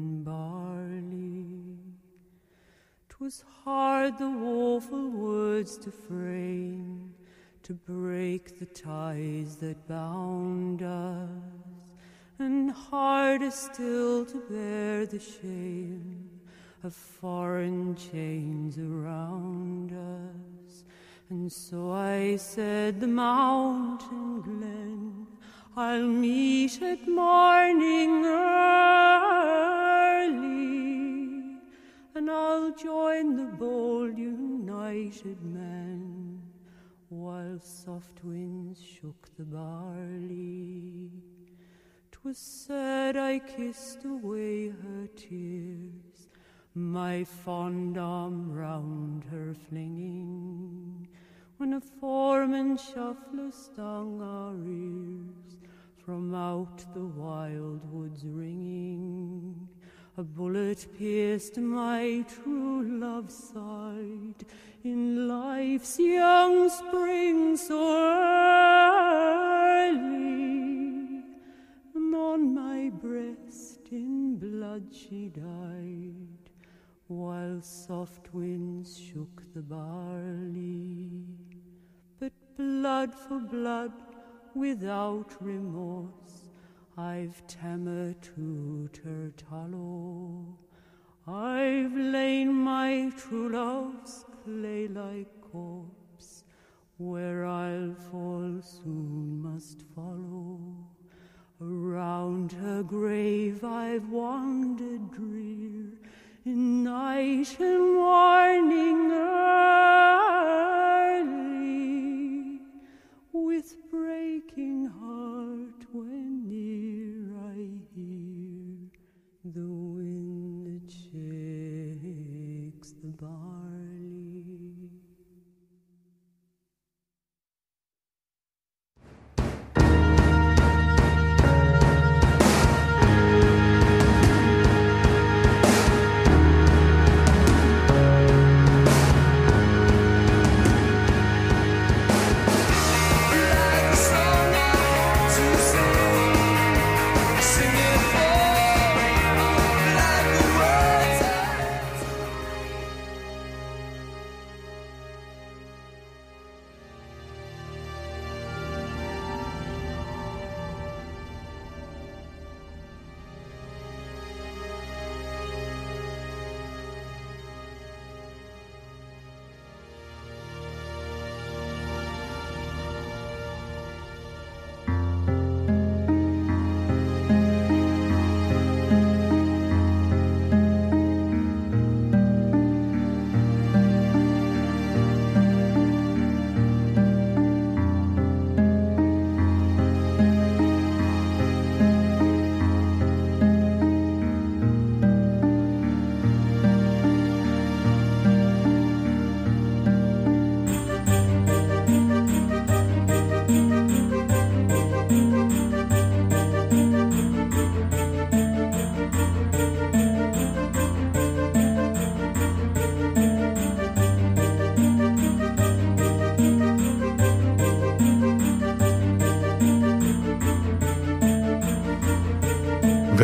to frame, to break the ties that bound us, and harder still to bear the shame of foreign chains around us. And so I said, The mountain glen I'll meet at morning and I'll join the bold united men, while soft winds shook the barley. 'Twas said I kissed away her tears, my fond arm round her flinging, when a foreman shuffler stung our ears from out the wild woods ringing. A bullet pierced my true love's side in life's young spring so early, and on my breast in blood she died, while soft winds shook the barley. But blood for blood, without remorse, I've tamer to Turtalo. I've lain my true love's clay like corpse, where I'll fall soon must follow. Around her grave I've wandered drear, in night and morning early, with breaking heart when near I hear the wind that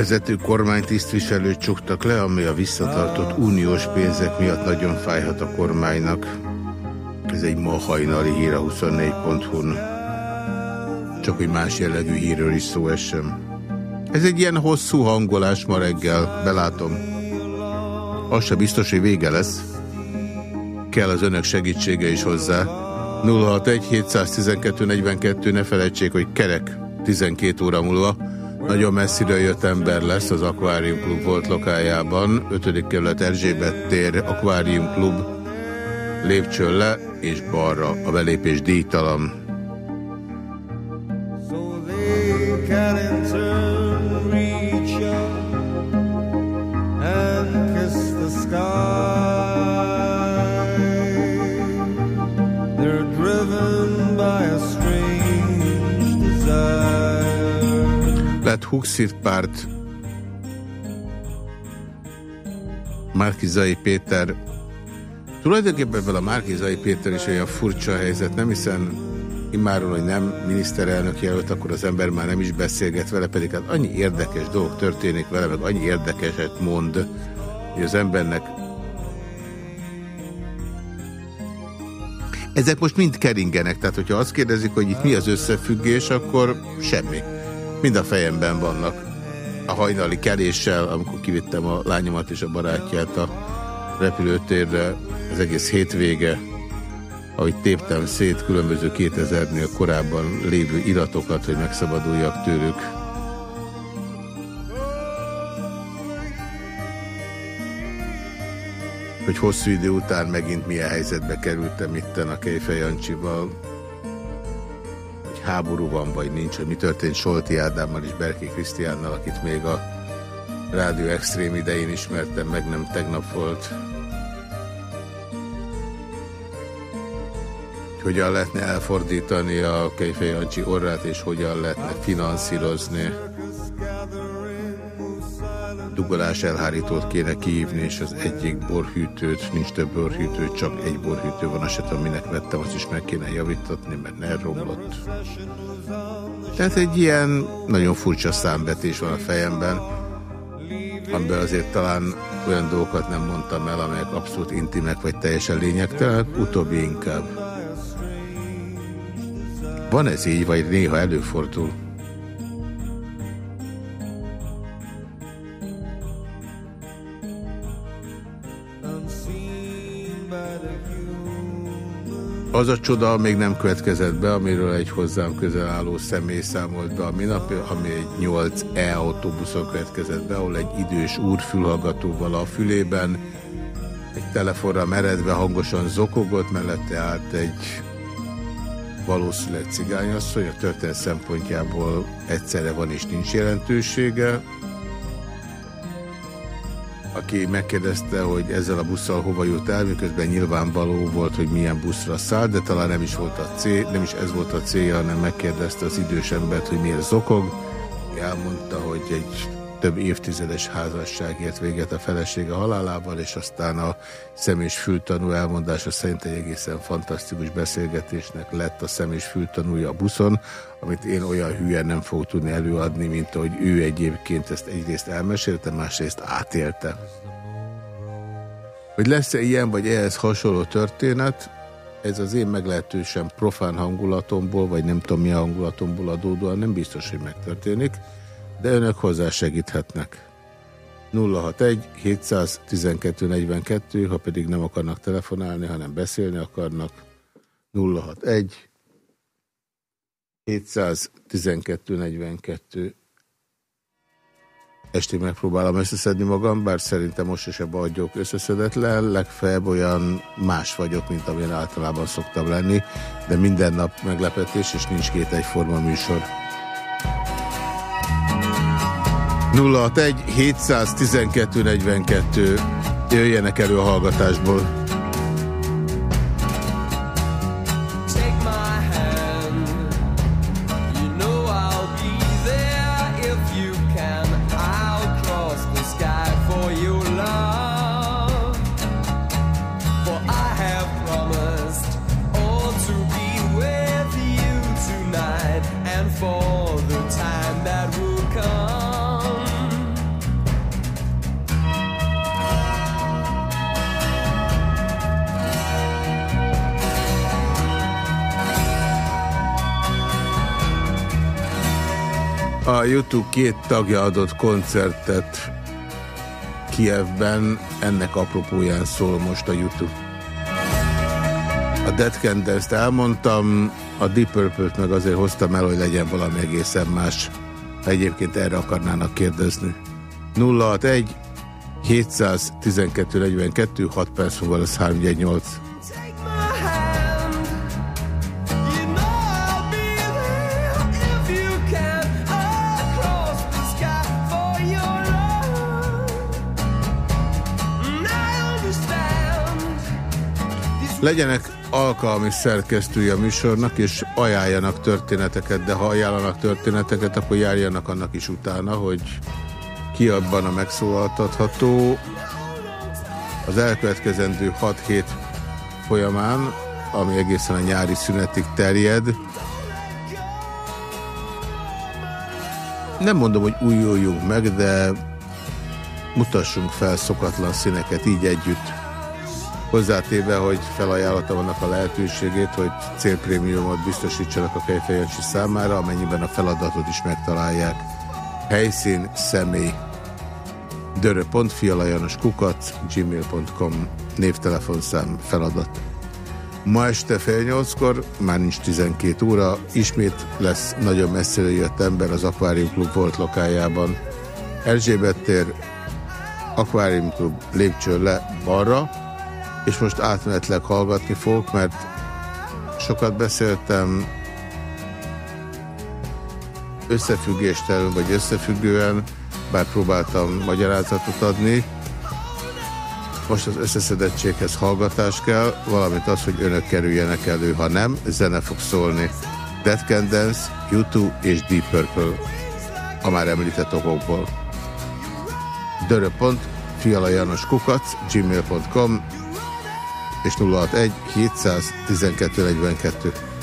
Vezető kormánytisztviselőt csuktak le, ami a visszatartott uniós pénzek miatt nagyon fájhat a kormánynak. Ez egy ma hajnali hír a 24.hu-n. Csak hogy más jellegű hírről is szó esem. Ez egy ilyen hosszú hangolás ma reggel, belátom. Az se biztos, hogy vége lesz. Kell az önök segítsége is hozzá. 061 712 42 ne felejtsék, hogy kerek 12 óra múlva. Nagyon messziről jött ember lesz az Aquarium Club volt lokájában. 5. kerület Erzsébet tér, Aquarium Club lépcsőn le és balra a belépés díjtalan. Lett Huxit párt Márkizai Péter Tulajdonképpen ebből a Márkizai Péter is olyan furcsa helyzet, nem hiszen immáron, hogy nem miniszterelnök jelölt, akkor az ember már nem is beszélget vele, pedig hát annyi érdekes dolog történik vele, meg annyi érdekeset mond, hogy az embernek Ezek most mind keringenek, tehát hogyha azt kérdezik, hogy itt mi az összefüggés, akkor semmi. Mind a fejemben vannak. A hajnali keléssel, amikor kivittem a lányomat és a barátját a repülőtérre, az egész hétvége, ahogy téptem szét különböző 2000-nél korábban lévő iratokat, hogy megszabaduljak tőlük. Hogy hosszú idő után megint milyen helyzetbe kerültem itten a Kejfej Jancsival, háború van vagy nincs, hogy mi történt Solti Ádámmal és Berki Krisztiánnal, akit még a Rádió Extrém idején ismertem, meg nem tegnap volt. hogyan lehetne elfordítani a Kejfej Jancsi orrát, és hogyan lehetne finanszírozni. Dugolás elhárítót kéne kiívni, és az egyik borhűtőt, nincs több borhűtő, csak egy borhűtő van, azt sem minek vettem, azt is meg kéne javítatni, mert ne romlott. Tehát egy ilyen nagyon furcsa számbetés van a fejemben, amiben azért talán olyan dolgokat nem mondtam el, amelyek abszolút intimek vagy teljesen lényegtelenek, utóbbi inkább. Van ez így, vagy néha előfordul? Az a csoda még nem következett be, amiről egy hozzám közel álló személy számolt be a minap, ami egy 8E autóbuszon következett be, ahol egy idős úr fülhallgatóval a fülében, egy telefonra meredve hangosan zokogott, mellette állt egy valószínűleg cigányasszony, a történet szempontjából egyszerre van és nincs jelentősége. Aki megkérdezte, hogy ezzel a busszal hova jut el, miközben nyilvánvaló volt, hogy milyen buszra száll, de talán nem is volt a cél, nem is ez volt a célja, hanem megkérdezte az idős embert, hogy miért zokog. Elmondta, hogy egy több évtizedes házasság ért véget a felesége halálával, és aztán a szem fültanú elmondása szerint egy egészen fantasztikus beszélgetésnek lett a szem és fültanúja a buszon, amit én olyan hülyen nem fog tudni előadni, mint ahogy ő egyébként ezt egyrészt elmesélte, másrészt átélte. Hogy lesz-e ilyen vagy ehhez hasonló történet, ez az én meglehetősen profán hangulatomból, vagy nem tudom mi hangulatomból adódóan nem biztos, hogy megtörténik de önök hozzá segíthetnek. 061 712 42, ha pedig nem akarnak telefonálni, hanem beszélni akarnak. 061 712 42 Esti megpróbálom összeszedni magam, bár szerintem most is ebbe adjuk összeszedetlen, legfeljebb olyan más vagyok, mint amilyen általában szoktam lenni, de minden nap meglepetés, és nincs két egyforma műsor. 061 712 42 jöjjenek elő a hallgatásból. YouTube két tagja adott koncertet Kievben, ennek apropóján szól most a YouTube. A Dead Candles-t elmondtam, a Deep Purple-t meg azért hoztam el, hogy legyen valami egészen más. Ha egyébként erre akarnának kérdezni. 061 712 42 6 perc múlva lesz 318. Legyenek alkalmi szerkesztője a műsornak, és ajánljanak történeteket, de ha ajánlanak történeteket, akkor járjanak annak is utána, hogy ki abban a megszólaltatható. Az elkövetkezendő 6 hét folyamán, ami egészen a nyári szünetig terjed, nem mondom, hogy újuljunk meg, de mutassunk fel szokatlan színeket így együtt. Hozzátéve, hogy felajánlottam annak a lehetőségét, hogy célprémiumot biztosítsanak a Kejfejancsi számára, amennyiben a feladatot is megtalálják. Helyszín, személy. Kukat, gmail.com névtelefonszám feladat. Ma este fél nyolckor, már nincs 12 óra, ismét lesz nagyon messzire jött ember az Aquarium Club volt lokájában. Erzsébet tér, Aquarium Club lépcső le balra, és most átmenetleg hallgatni fogok, mert sokat beszéltem összefüggéstelen vagy összefüggően, bár próbáltam magyarázatot adni. Most az összeszedettséghez hallgatás kell, valamint az, hogy önök kerüljenek elő, ha nem, zene fog szólni. Dead Can Dance, U2 és Deep Purple, a már említett okokból. Dörö.fialajanoskukac, gmail.com és 061 712 42.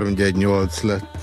318 lett.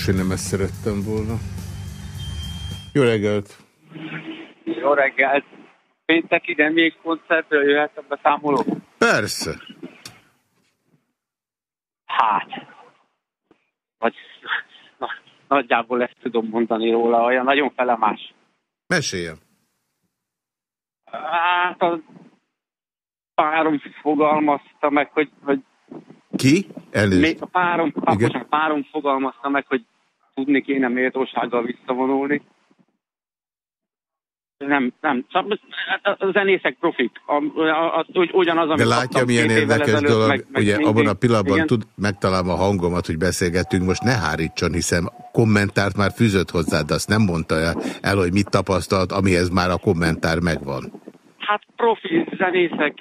Biztos, hogy nem ezt szerettem volna. Jó reggelt! Jó reggelt! Péntek ide még koncertről jöhetem be számoló? Persze. Hát. Vagy, na, nagyjából ezt tudom mondani róla, olyan nagyon felemás. Meséljen. Hát a párom fogalmazta meg, hogy, hogy Ki? Elnézést. még a párom, a párom fogalmazta meg, hogy tudni kéne méltósággal visszavonulni. Nem, nem. A zenészek profik. A, a, a, ugy, ugyanaz, amit De látja, milyen érdekes ezelőtt, dolog, meg- meg ugye mindig. abban a pillanatban Igen. tud, megtalálom a hangomat, hogy beszélgettünk, most ne hárítson, hiszen kommentárt már fűzött hozzá, de azt nem mondta el, el, hogy mit tapasztalt, amihez már a kommentár megvan. Hát profi zenészek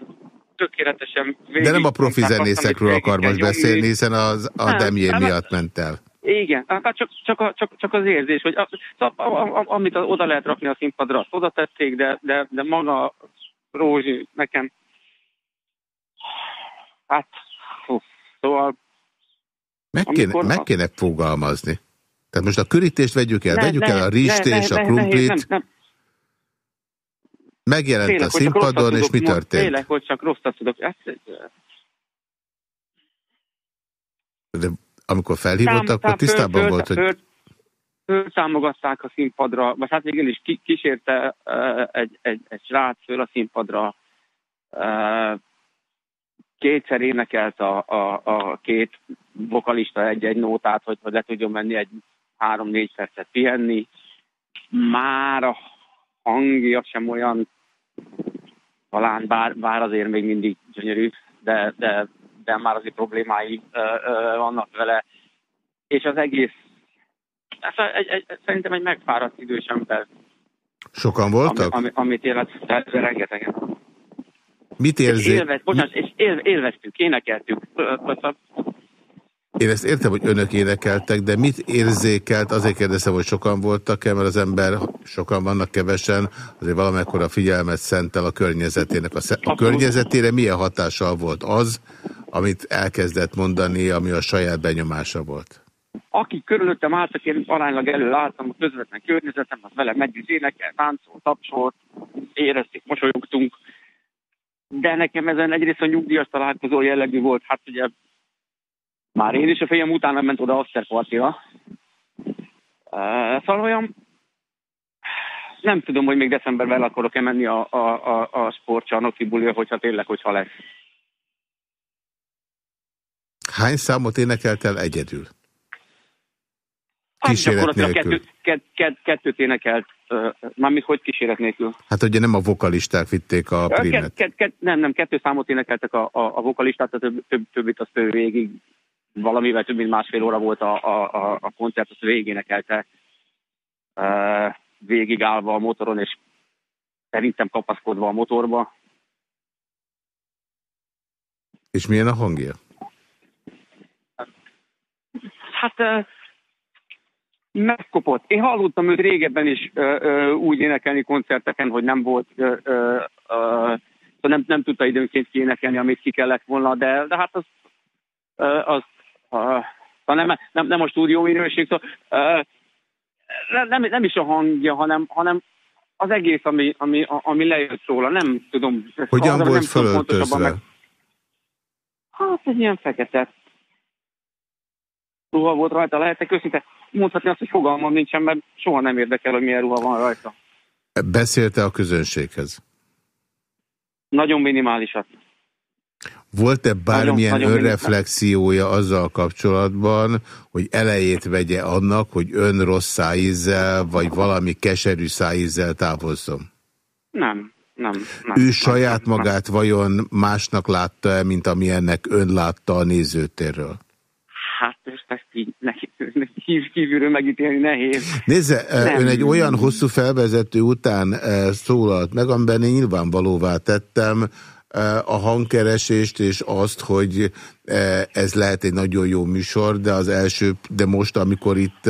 tökéletesen végig... De nem a profi zenészekről akar most beszélni, hiszen az, a Nem, Demjén nem, miatt ment el. Igen, hát csak, csak, a- csak, csak az érzés, hogy a, a, a, a, amit oda lehet rakni a színpadra, azt oda tették, de, de, de maga Rózsi nekem... Hát, hú, szóval... Meg kéne, meg kéne fogalmazni. Tehát most a körítést vegyük el, ne- vegyük ne- el a rist ne- ne- a ne- krumplit, nehéz, Nem, nem, megjelent a félek, csak színpadon, és mi történt? Félek, hogy csak rosszat tudok. Ezt, De amikor felhívott, Tám- akkor tám- tisztában föl- volt, hogy... föl- Föltámogatták a színpadra, vagy hát igenis ki, kísérte uh, egy, egy, egy srác föl a színpadra. Uh, kétszer énekelt a, a, a két vokalista egy-egy nótát, hogy, hogy le tudjon menni egy három-négy percet pihenni. Már a hangja sem olyan, talán bár, bár azért még mindig gyönyörű, de, de, de már azért problémái ö, ö, vannak vele. És az egész, hát egy, egy, szerintem egy megfáradt idős ember, Sokan ami, voltak? ami, amit élet, tehát rengetegen. Mit És érzé? élvez, bocsánat, és él, élveztük, énekeltük. Én ezt értem, hogy önök énekeltek, de mit érzékelt? Azért kérdezem, hogy sokan voltak-e, mert az ember, sokan vannak kevesen, azért valamekkora figyelmet szentel a környezetének. A, a környezetére milyen hatással volt az, amit elkezdett mondani, ami a saját benyomása volt? Akik körülöttem álltak, én aránylag elő álltam, a közvetlen környezetem, az vele megy énekel, táncol, tapsolt, érezték, mosolyogtunk. De nekem ezen egyrészt a nyugdíjas találkozó jellegű volt, hát ugye már én is a fejem utána ment oda afterpartira. Uh, szóval olyan, nem tudom, hogy még decemberben el akarok-e menni a, a, a, a sportcsarnoki bulia, hogyha tényleg, hogyha lesz. Hány számot énekelt el egyedül? Hát Kíséret gyakorlatilag nélkül. Kettőt, kett, kett, kettőt énekelt, mármint hogy kíséret nélkül. Hát ugye nem a vokalisták vitték a Kett, primet. kett, kett, nem, nem, kettő számot énekeltek a, a, a vokalistát, a több, több, többit azt ő végig, valamivel több mint másfél óra volt a, a, a, a koncert, azt végig énekelte uh, végigállva a motoron, és szerintem kapaszkodva a motorba. És milyen a hangja? Hát uh, megkopott. Én hallottam őt régebben is uh, uh, úgy énekelni koncerteken, hogy nem volt, uh, uh, uh, nem, nem tudta időnként kiénekelni, amit ki kellett volna, de, de hát az, uh, az uh, nem, nem, nem a stúdió minőség, szóval, uh, nem, nem is a hangja, hanem, hanem az egész, ami, ami, ami lejött róla, nem tudom. Hogyan volt fölöltözve? Hát egy ilyen fekete ruha volt rajta, lehetek őszinte mondhatni azt, hogy fogalmam nincsen, mert soha nem érdekel, hogy milyen ruha van rajta. Beszélte a közönséghez? Nagyon minimálisat. Volt-e bármilyen nagyon, nagyon önreflexiója azzal kapcsolatban, hogy elejét vegye annak, hogy ön rossz szájízzel, vagy valami keserű szájízzel távozzon? Nem, nem. nem ő saját nem, magát nem. vajon másnak látta-e, mint ami ennek ön látta a nézőtérről? Hát ezt, így neki, [LAUGHS] kívülről megítélni nehéz. Nézze, nem. ön egy olyan hosszú felvezető után szólalt meg, amiben én nyilvánvalóvá tettem, a hangkeresést és azt, hogy ez lehet egy nagyon jó műsor, de az első, de most, amikor itt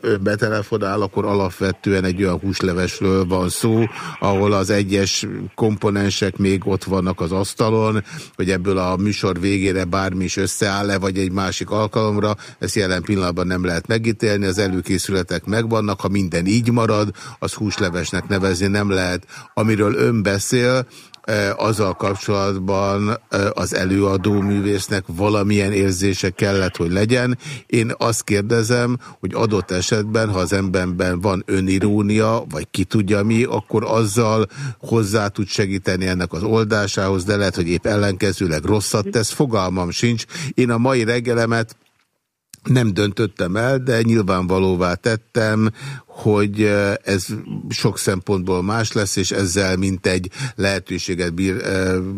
ön betelefonál, akkor alapvetően egy olyan húslevesről van szó, ahol az egyes komponensek még ott vannak az asztalon, hogy ebből a műsor végére bármi is összeáll-e, vagy egy másik alkalomra, ezt jelen pillanatban nem lehet megítélni, az előkészületek megvannak, ha minden így marad, az húslevesnek nevezni nem lehet. Amiről ön beszél, azzal kapcsolatban az előadó művésznek valamilyen érzése kellett, hogy legyen. Én azt kérdezem, hogy adott esetben, ha az emberben van önirónia, vagy ki tudja mi, akkor azzal hozzá tud segíteni ennek az oldásához, de lehet, hogy épp ellenkezőleg rosszat tesz, fogalmam sincs. Én a mai reggelemet nem döntöttem el, de nyilvánvalóvá tettem, hogy ez sok szempontból más lesz, és ezzel mint egy lehetőséget bír,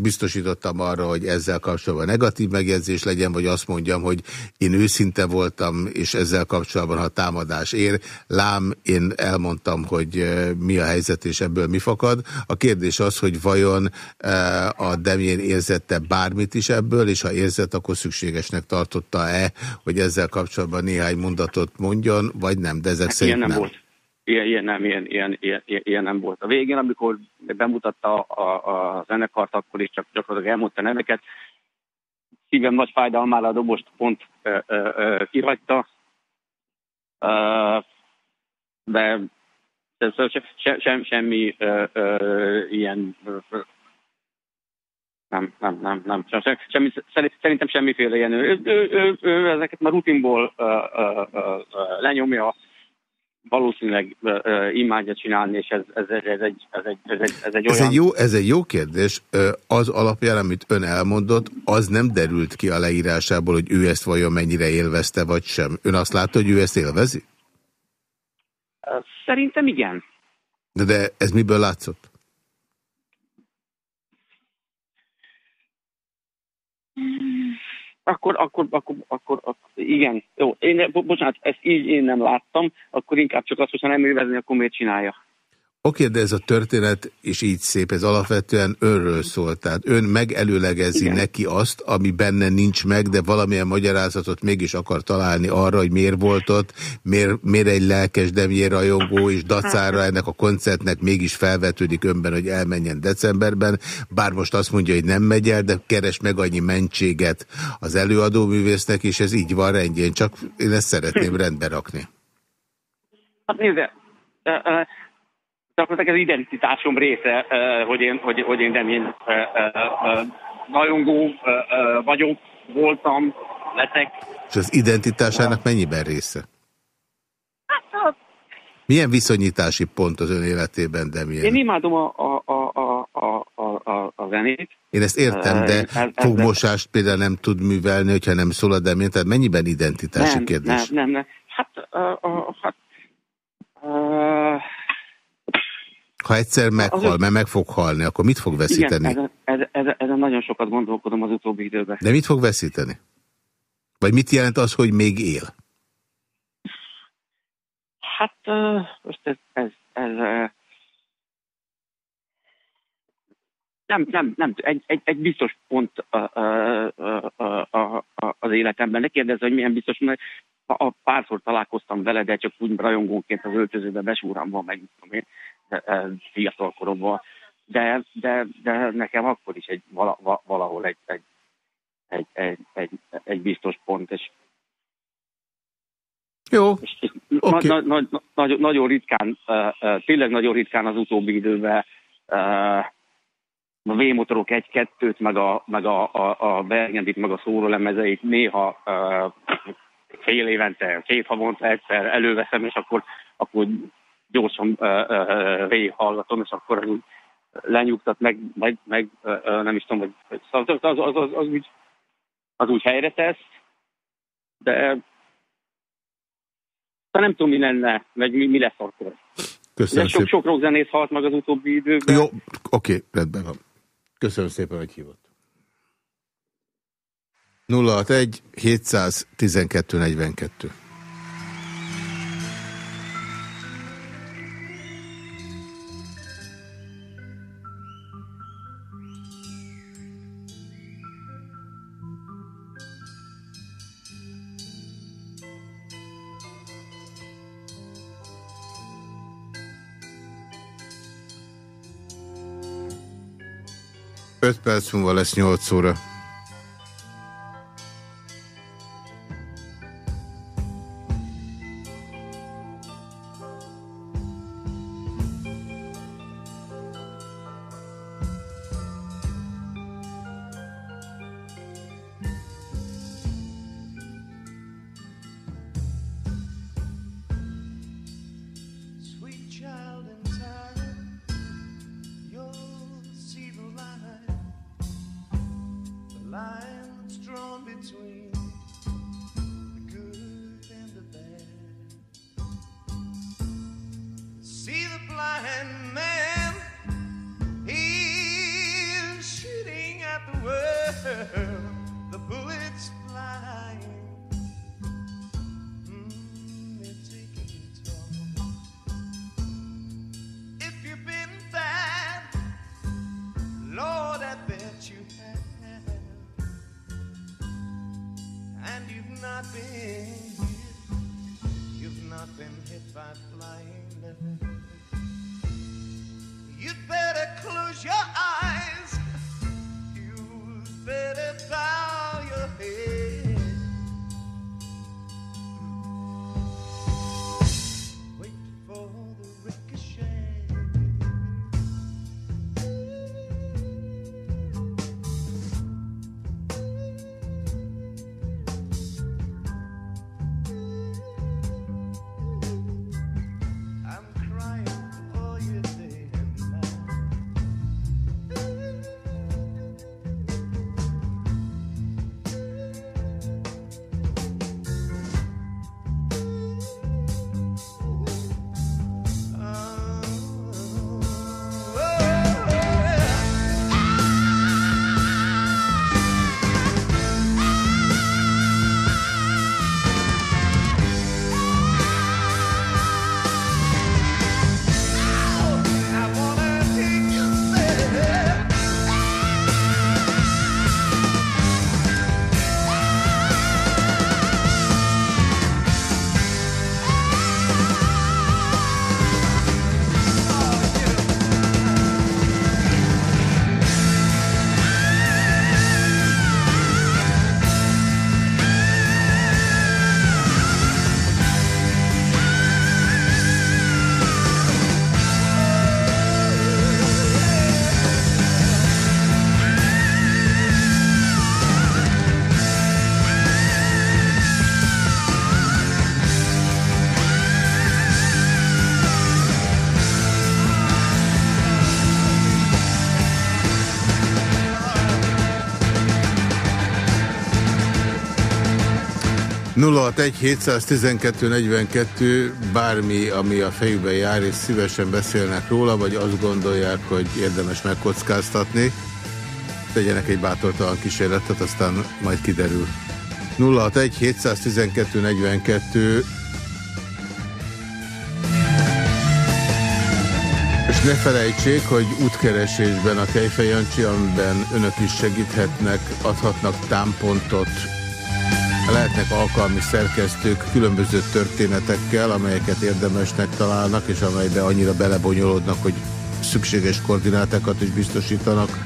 biztosítottam arra, hogy ezzel kapcsolatban negatív megjegyzés legyen, vagy azt mondjam, hogy én őszinte voltam, és ezzel kapcsolatban, ha támadás ér, lám, én elmondtam, hogy mi a helyzet, és ebből mi fakad. A kérdés az, hogy vajon a Demjén érzette bármit is ebből, és ha érzett, akkor szükségesnek tartotta-e, hogy ezzel kapcsolatban néhány mondatot mondjon, vagy nem, de ezek hát szerint nem. nem. Volt. Ilyen, ilyen, nem, ilyen, ilyen, ilyen, ilyen nem volt. A végén, amikor bemutatta a, a, zenekart, akkor is csak gyakorlatilag elmondta neveket. Szívem nagy fájdalmára a dobost pont ö, ö, ö, kihagyta. Ö, de se, se, sem, semmi ö, ö, ilyen nem, nem, nem, nem. Semmi, szerintem semmiféle ilyen. Ő, ő, ő, ő ezeket már rutinból ö, ö, ö, lenyomja, valószínűleg imádja csinálni, és ez, ez, ez, egy, ez, egy, ez, egy, ez egy olyan... Ez egy, jó, ez egy jó kérdés. Az alapján, amit ön elmondott, az nem derült ki a leírásából, hogy ő ezt vajon mennyire élvezte, vagy sem. Ön azt látta, hogy ő ezt élvezi? Szerintem igen. De, de ez miből látszott? Akkor, akkor, akkor, akkor, akkor igen, jó, én, bocsánat, ezt így én nem láttam, akkor inkább csak azt, hogyha nem élvezni, akkor miért csinálja? Oké, de ez a történet is így szép, ez alapvetően önről szól. Tehát ön megelőlegezi Igen. neki azt, ami benne nincs meg, de valamilyen magyarázatot mégis akar találni arra, hogy miért volt ott, miért, miért egy lelkes demjé rajongó, és dacára ennek a koncertnek mégis felvetődik önben, hogy elmenjen decemberben. Bár most azt mondja, hogy nem megy el, de keres meg annyi mentséget az előadóművésznek, és ez így van rendjén. Csak én ezt szeretném [LAUGHS] rendbe rakni. Hát nézze, gyakorlatilag ez identitásom része, hogy én, hogy, hogy én nem én rajongó vagyok, voltam, leszek. És az identitásának mennyiben része? Hát, milyen viszonyítási pont az ön életében, Demien? Én imádom a, a, a, a, a, a, a zenét. Én ezt értem, de fogmosást például nem tud művelni, hogyha nem szól a Demien, tehát mennyiben identitási nem, kérdés? Nem, nem, nem. Hát, uh, uh, hát uh, ha egyszer meghal, mert meg fog halni, akkor mit fog veszíteni? Igen, ezen, ezen, ezen nagyon sokat gondolkodom az utóbbi időben. De mit fog veszíteni? Vagy mit jelent az, hogy még él? Hát most ez, ez, ez nem, nem, nem, egy, egy, egy biztos pont a, a, a, a, az életemben. Ne kérdezz, hogy milyen biztos, mert a, a párszor találkoztam vele, de csak úgy rajongónként az öltözőbe besúramban, meg tudom én, fiatal koromban. De, de, de nekem akkor is egy, vala, valahol egy, egy, egy, egy, egy, egy biztos pont, és jó. És, okay. na, na, na, nagyon, nagyon ritkán, uh, uh, tényleg nagyon ritkán az utóbbi időben uh, a V-motorok egy-kettőt, meg a, meg a, a, a Bergendit, meg a szórólemezeit néha uh, fél évente, két havonta egyszer előveszem, és akkor, akkor gyorsan végighallgatom, és akkor lenyugtat, meg, meg, meg nem is tudom, hogy szóval az, az, az, az, az, úgy, az úgy helyre tesz, de nem tudom, mi lenne, meg mi, mi lesz akkor. Köszönöm sok, sok rockzenész halt meg az utóbbi időben. Jó, oké, rendben van. Köszönöm szépen, hogy hívott. 061 712 42 5 perc múlva lesz 8 óra.061 712 42 bármi, ami a fejükben jár, és szívesen beszélnek róla, vagy azt gondolják, hogy érdemes megkockáztatni. Tegyenek egy bátortalan kísérletet, aztán majd kiderül. 061 712 42 És ne felejtsék, hogy útkeresésben a Kejfej Jancsi, amiben önök is segíthetnek, adhatnak támpontot, lehetnek alkalmi szerkesztők különböző történetekkel, amelyeket érdemesnek találnak, és amelybe annyira belebonyolódnak, hogy szükséges koordinátákat is biztosítanak.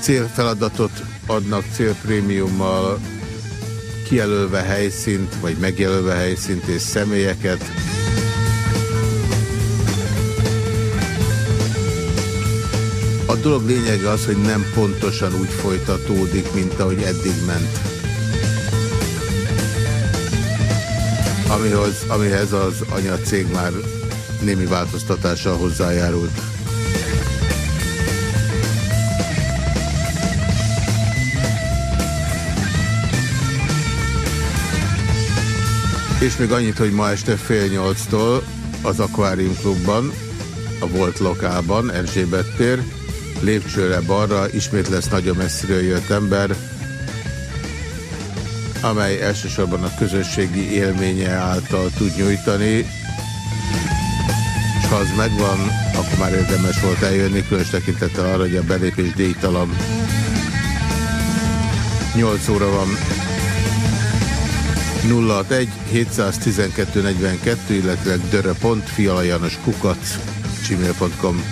Célfeladatot adnak célprémiummal, kijelölve helyszínt, vagy megjelölve helyszínt és személyeket. A dolog lényege az, hogy nem pontosan úgy folytatódik, mint ahogy eddig ment. Amihoz, amihez az anyacég már némi változtatással hozzájárult. És még annyit, hogy ma este fél nyolctól az Aquarium Klubban, a Volt Lokálban, Erzsébet tér, lépcsőre balra, ismét lesz nagyon messziről jött ember, amely elsősorban a közösségi élménye által tud nyújtani, és ha az megvan, akkor már érdemes volt eljönni, különös tekintettel arra, hogy a belépés díjtalan. 8 óra van. 061 712 42, illetve dörö.fialajanoskukac gmail.com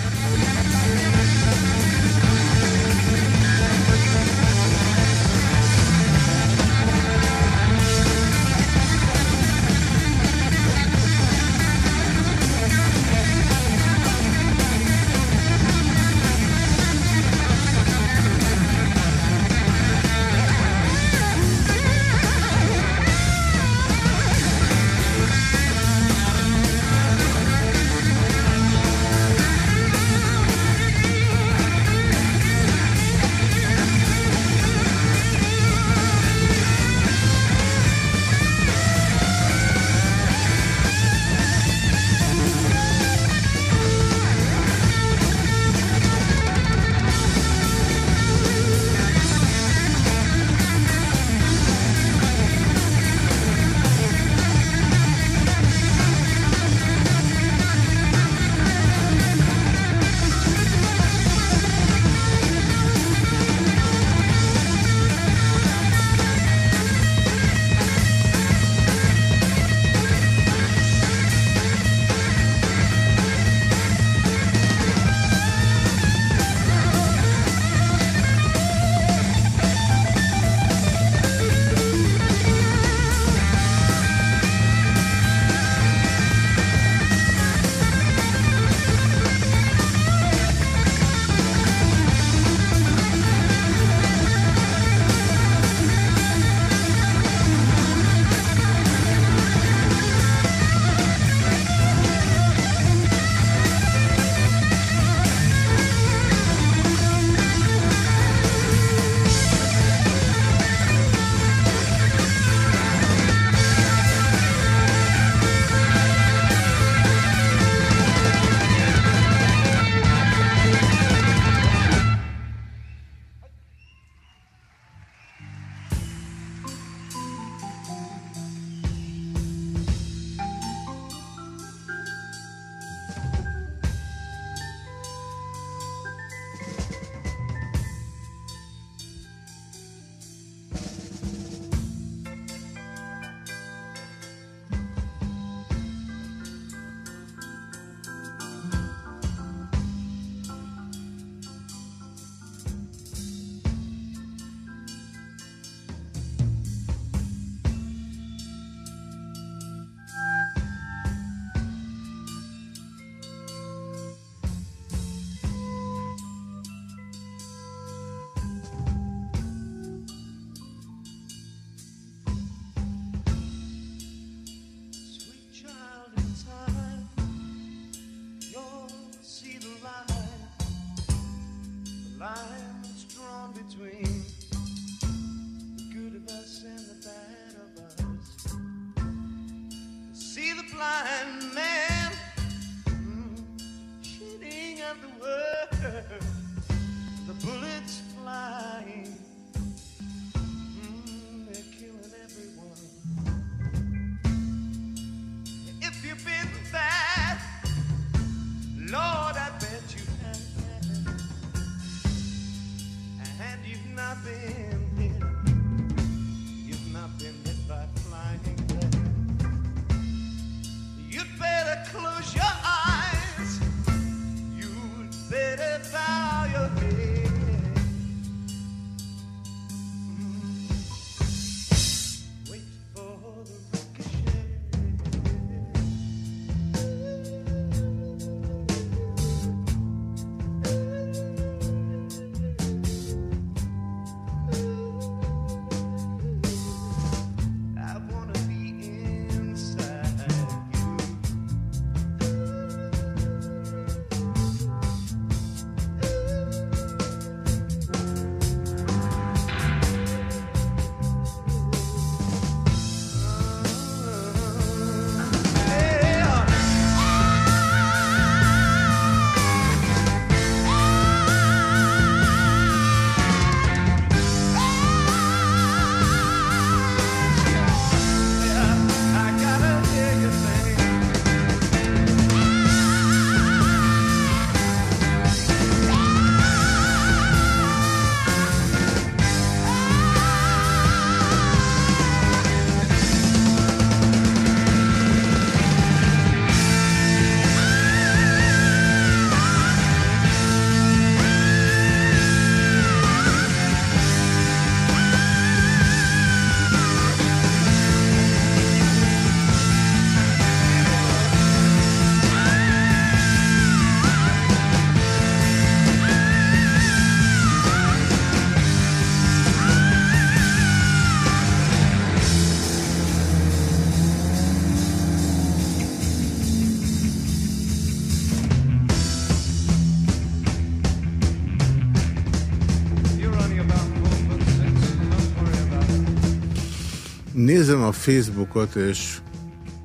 Nézem a Facebookot, és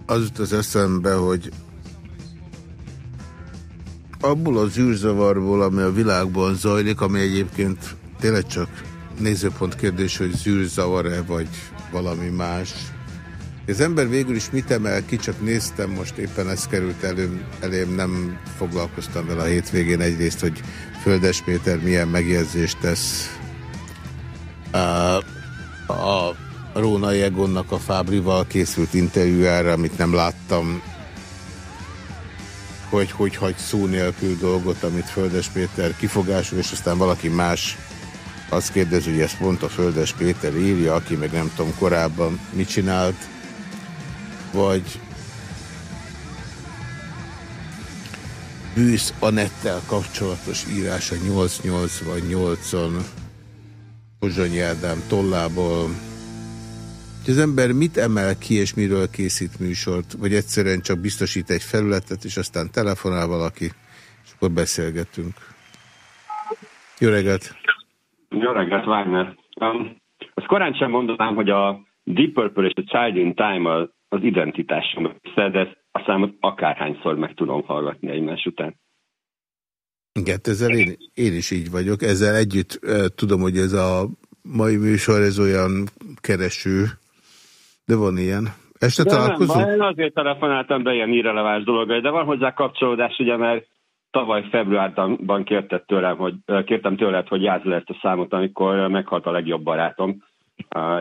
az jut az eszembe, hogy abból az űrzavarból, ami a világban zajlik, ami egyébként tényleg csak nézőpont kérdés, hogy zűrzavar-e, vagy valami más. Az ember végül is mit emel ki, csak néztem, most éppen ez került elő, elém, nem foglalkoztam vele a hétvégén egyrészt, hogy Földes Péter milyen megjegyzést tesz a Róna Egonnak a Fábrival készült interjújára, amit nem láttam, hogy hogy hagy szó nélkül dolgot, amit Földes Péter kifogásol, és aztán valaki más azt kérdezi, hogy ezt pont a Földes Péter írja, aki meg nem tudom korábban mit csinált, vagy Bűsz Anettel kapcsolatos írása 888-on Pozsonyi Ádám tollából. Hogy az ember mit emel ki, és miről készít műsort, vagy egyszerűen csak biztosít egy felületet, és aztán telefonál valaki, és akkor beszélgetünk. Jó reggelt! Jó reggelt, Wagner. Um, azt korán sem mondanám, hogy a Deep Purple és a Child in Time az, identitásom de ezt a számot akárhányszor meg tudom hallgatni egymás után. Igen, ezzel én, én is így vagyok. Ezzel együtt eh, tudom, hogy ez a mai műsor, ez olyan kereső, de van ilyen. Este De nem, találkozunk? én azért telefonáltam be ilyen irreleváns dologra, de van hozzá kapcsolódás, ugye, mert tavaly februárban kérted tőlem, hogy, kértem tőled, hogy játsz le ezt a számot, amikor meghalt a legjobb barátom,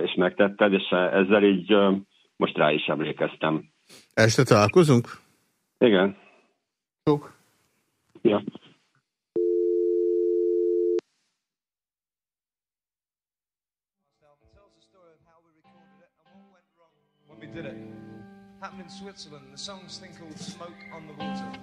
és megtetted, és ezzel így most rá is emlékeztem. Este találkozunk? Igen. Sok. Ja. Did it. Happened in Switzerland. The song's thing called Smoke on the Water.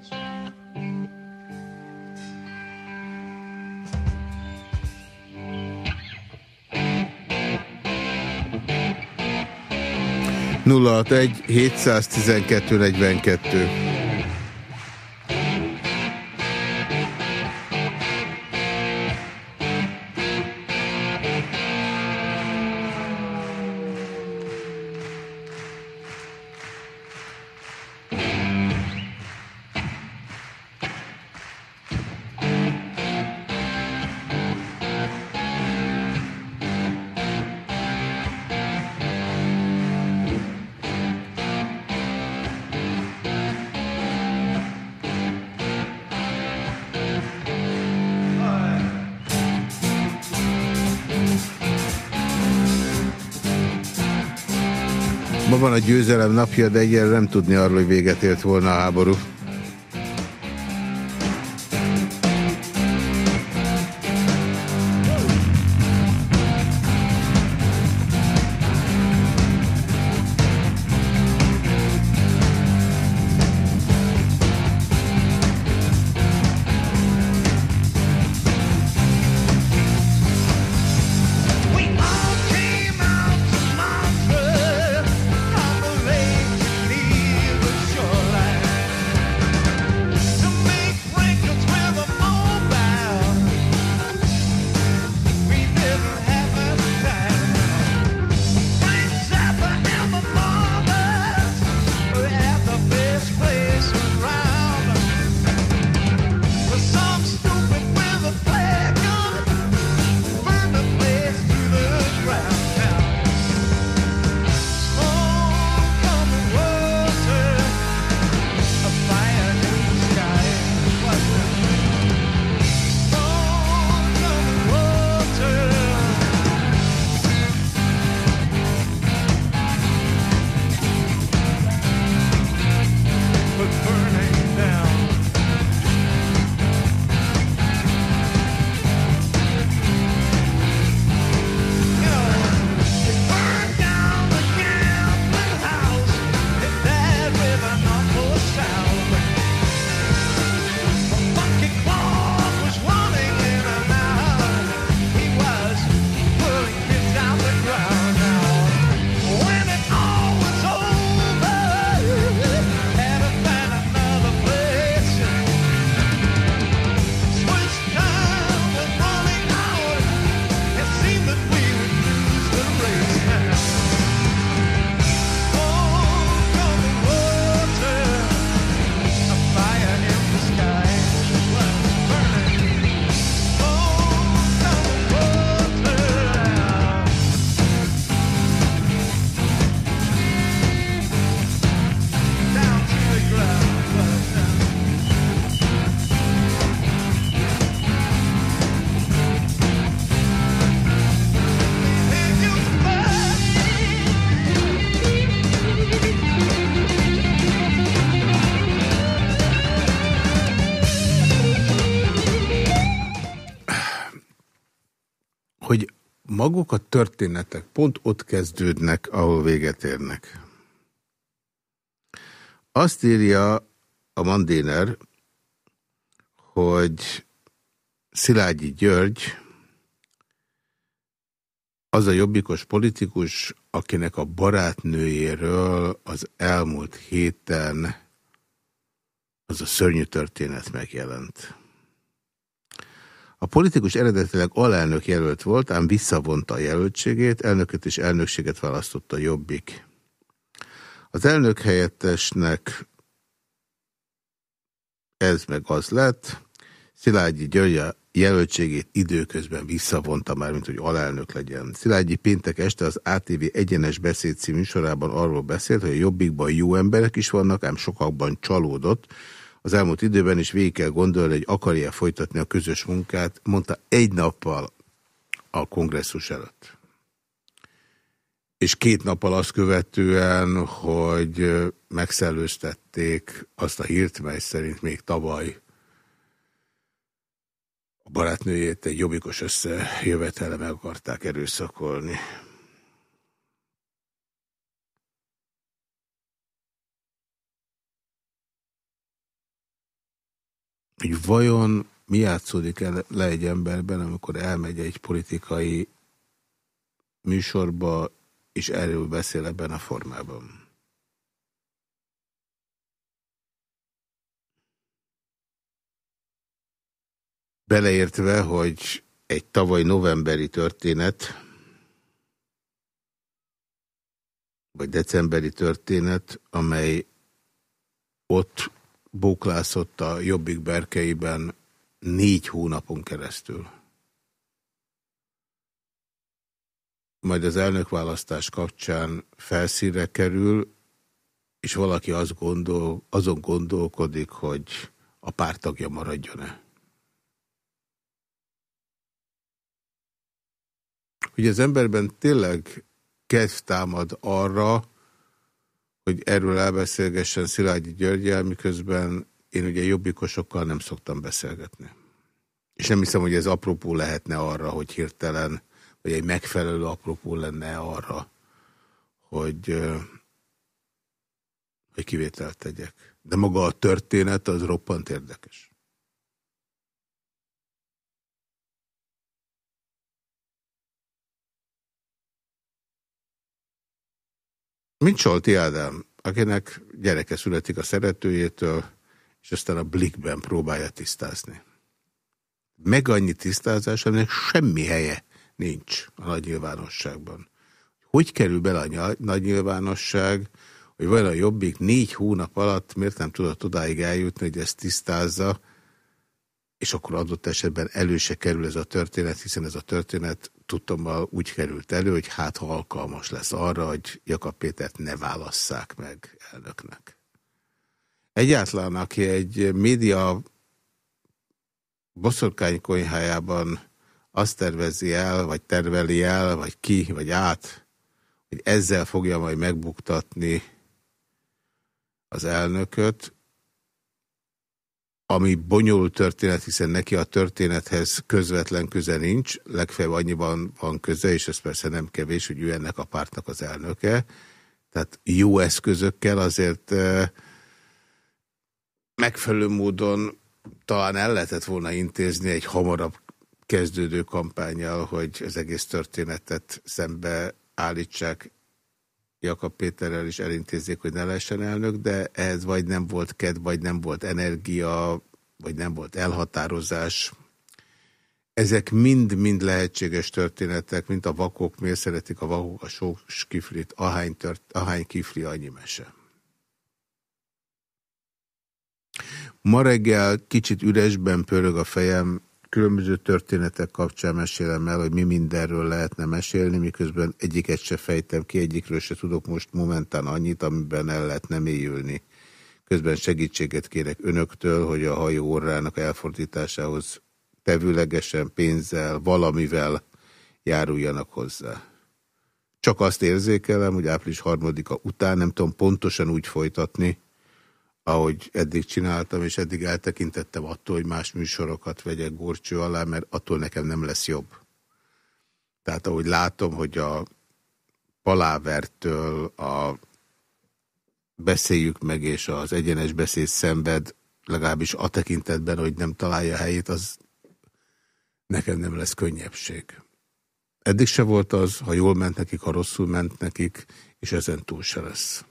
nulla egy 712 42. napja, de egyelőre nem tudni arról, hogy véget ért volna a háború. Maguk a történetek pont ott kezdődnek, ahol véget érnek. Azt írja a Mandéner, hogy Szilágyi György az a jobbikos politikus, akinek a barátnőjéről az elmúlt héten az a szörnyű történet megjelent. A politikus eredetileg alelnök jelölt volt, ám visszavonta a jelöltségét, elnököt és elnökséget választotta Jobbik. Az elnök helyettesnek ez meg az lett, Szilágyi György jelöltségét időközben visszavonta már, mint hogy alelnök legyen. Szilágyi péntek este az ATV Egyenes Beszéd című sorában arról beszélt, hogy a Jobbikban jó emberek is vannak, ám sokakban csalódott, az elmúlt időben is végig kell gondolni, hogy akarja folytatni a közös munkát, mondta egy nappal a kongresszus előtt. És két nappal azt követően, hogy megszellőztették azt a hírt, mely szerint még tavaly a barátnőjét egy jobbikos összejövetele meg akarták erőszakolni. Hogy vajon mi játszódik el le egy emberben, amikor elmegy egy politikai műsorba, és erről beszél ebben a formában. Beleértve, hogy egy tavaly novemberi történet, vagy decemberi történet, amely ott bóklászott a Jobbik berkeiben négy hónapon keresztül. Majd az elnökválasztás kapcsán felszínre kerül, és valaki azt gondol, azon gondolkodik, hogy a pártagja maradjon-e. Hogy az emberben tényleg kezd támad arra, hogy erről elbeszélgessen Szilágyi Györgyel, miközben én ugye jobbikosokkal nem szoktam beszélgetni. És nem hiszem, hogy ez apropó lehetne arra, hogy hirtelen, vagy egy megfelelő apropó lenne arra, hogy, hogy kivételt tegyek. De maga a történet az roppant érdekes. Mint Solti Ádám, akinek gyereke születik a szeretőjétől, és aztán a blikben próbálja tisztázni. Meg annyi tisztázás, aminek semmi helye nincs a nagy nyilvánosságban. Hogy kerül bele a nagy nyilvánosság, hogy vajon a Jobbik négy hónap alatt miért nem tudott odáig eljutni, hogy ezt tisztázza, és akkor adott esetben elő se kerül ez a történet, hiszen ez a történet tudtommal úgy került elő, hogy hát ha alkalmas lesz arra, hogy Jakab Pétert ne válasszák meg elnöknek. Egyáltalán, aki egy média boszorkánykonyhájában azt tervezi el, vagy terveli el, vagy ki, vagy át, hogy ezzel fogja majd megbuktatni az elnököt, ami bonyolult történet, hiszen neki a történethez közvetlen köze nincs, legfeljebb annyiban van köze, és ez persze nem kevés, hogy ő ennek a pártnak az elnöke. Tehát jó eszközökkel azért eh, megfelelő módon talán el lehetett volna intézni egy hamarabb kezdődő kampányjal, hogy az egész történetet szembe állítsák Jakab Péterrel is elintézzék, hogy ne lehessen elnök, de ehhez vagy nem volt ked, vagy nem volt energia, vagy nem volt elhatározás. Ezek mind-mind lehetséges történetek, mint a vakok, miért szeretik a vakok a sok kiflit, ahány, tört, ahány kifli, annyi mese. Ma reggel kicsit üresben pörög a fejem, különböző történetek kapcsán mesélem el, hogy mi mindenről lehetne mesélni, miközben egyiket se fejtem ki, egyikről se tudok most momentán annyit, amiben el lehetne mélyülni. Közben segítséget kérek önöktől, hogy a hajó orrának elfordításához tevőlegesen, pénzzel, valamivel járuljanak hozzá. Csak azt érzékelem, hogy április harmadika után nem tudom pontosan úgy folytatni, ahogy eddig csináltam, és eddig eltekintettem attól, hogy más műsorokat vegyek górcső alá, mert attól nekem nem lesz jobb. Tehát ahogy látom, hogy a palávertől a beszéljük meg, és az egyenes beszéd szenved, legalábbis a tekintetben, hogy nem találja helyét, az nekem nem lesz könnyebbség. Eddig se volt az, ha jól ment nekik, ha rosszul ment nekik, és ezen túl se lesz.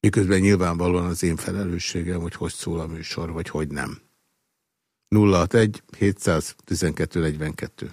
Miközben nyilvánvalóan az én felelősségem, hogy hogy szól a műsor, vagy hogy nem. 061 712 42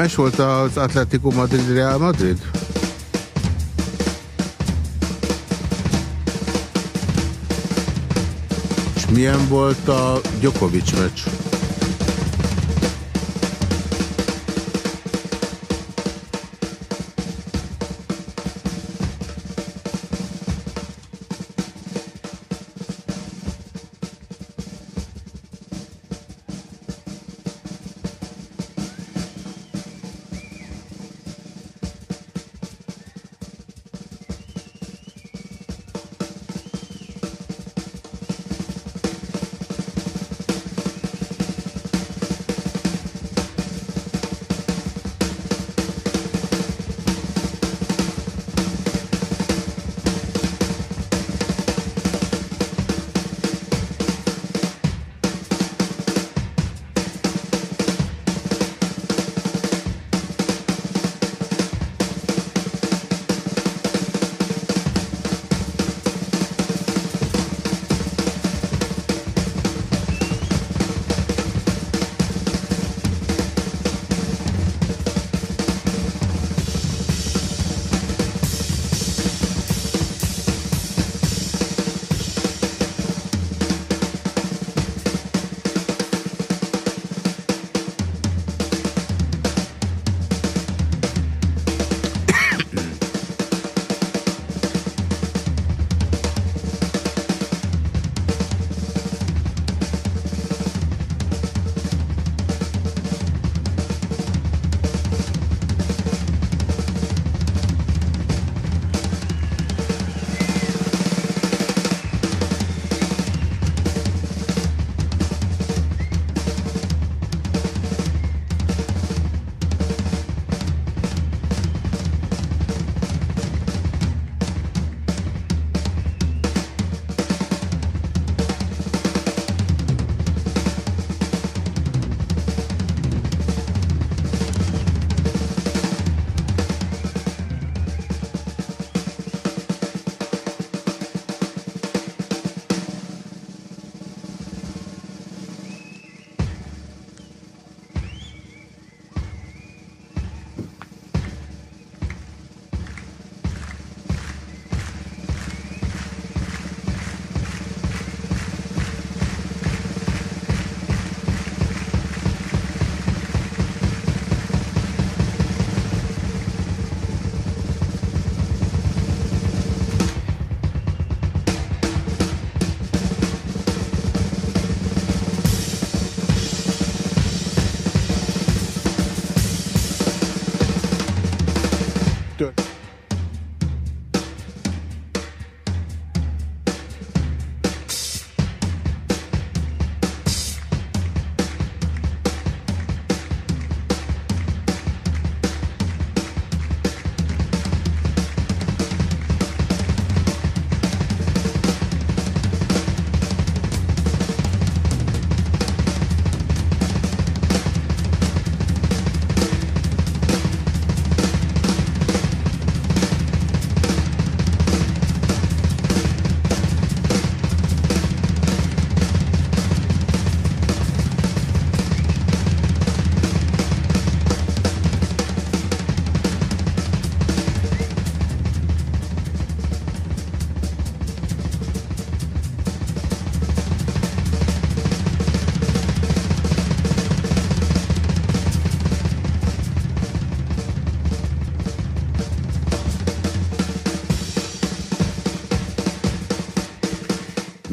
Mes volt az Atletico Madrid Real Madrid? És milyen volt a Djokovic meccs?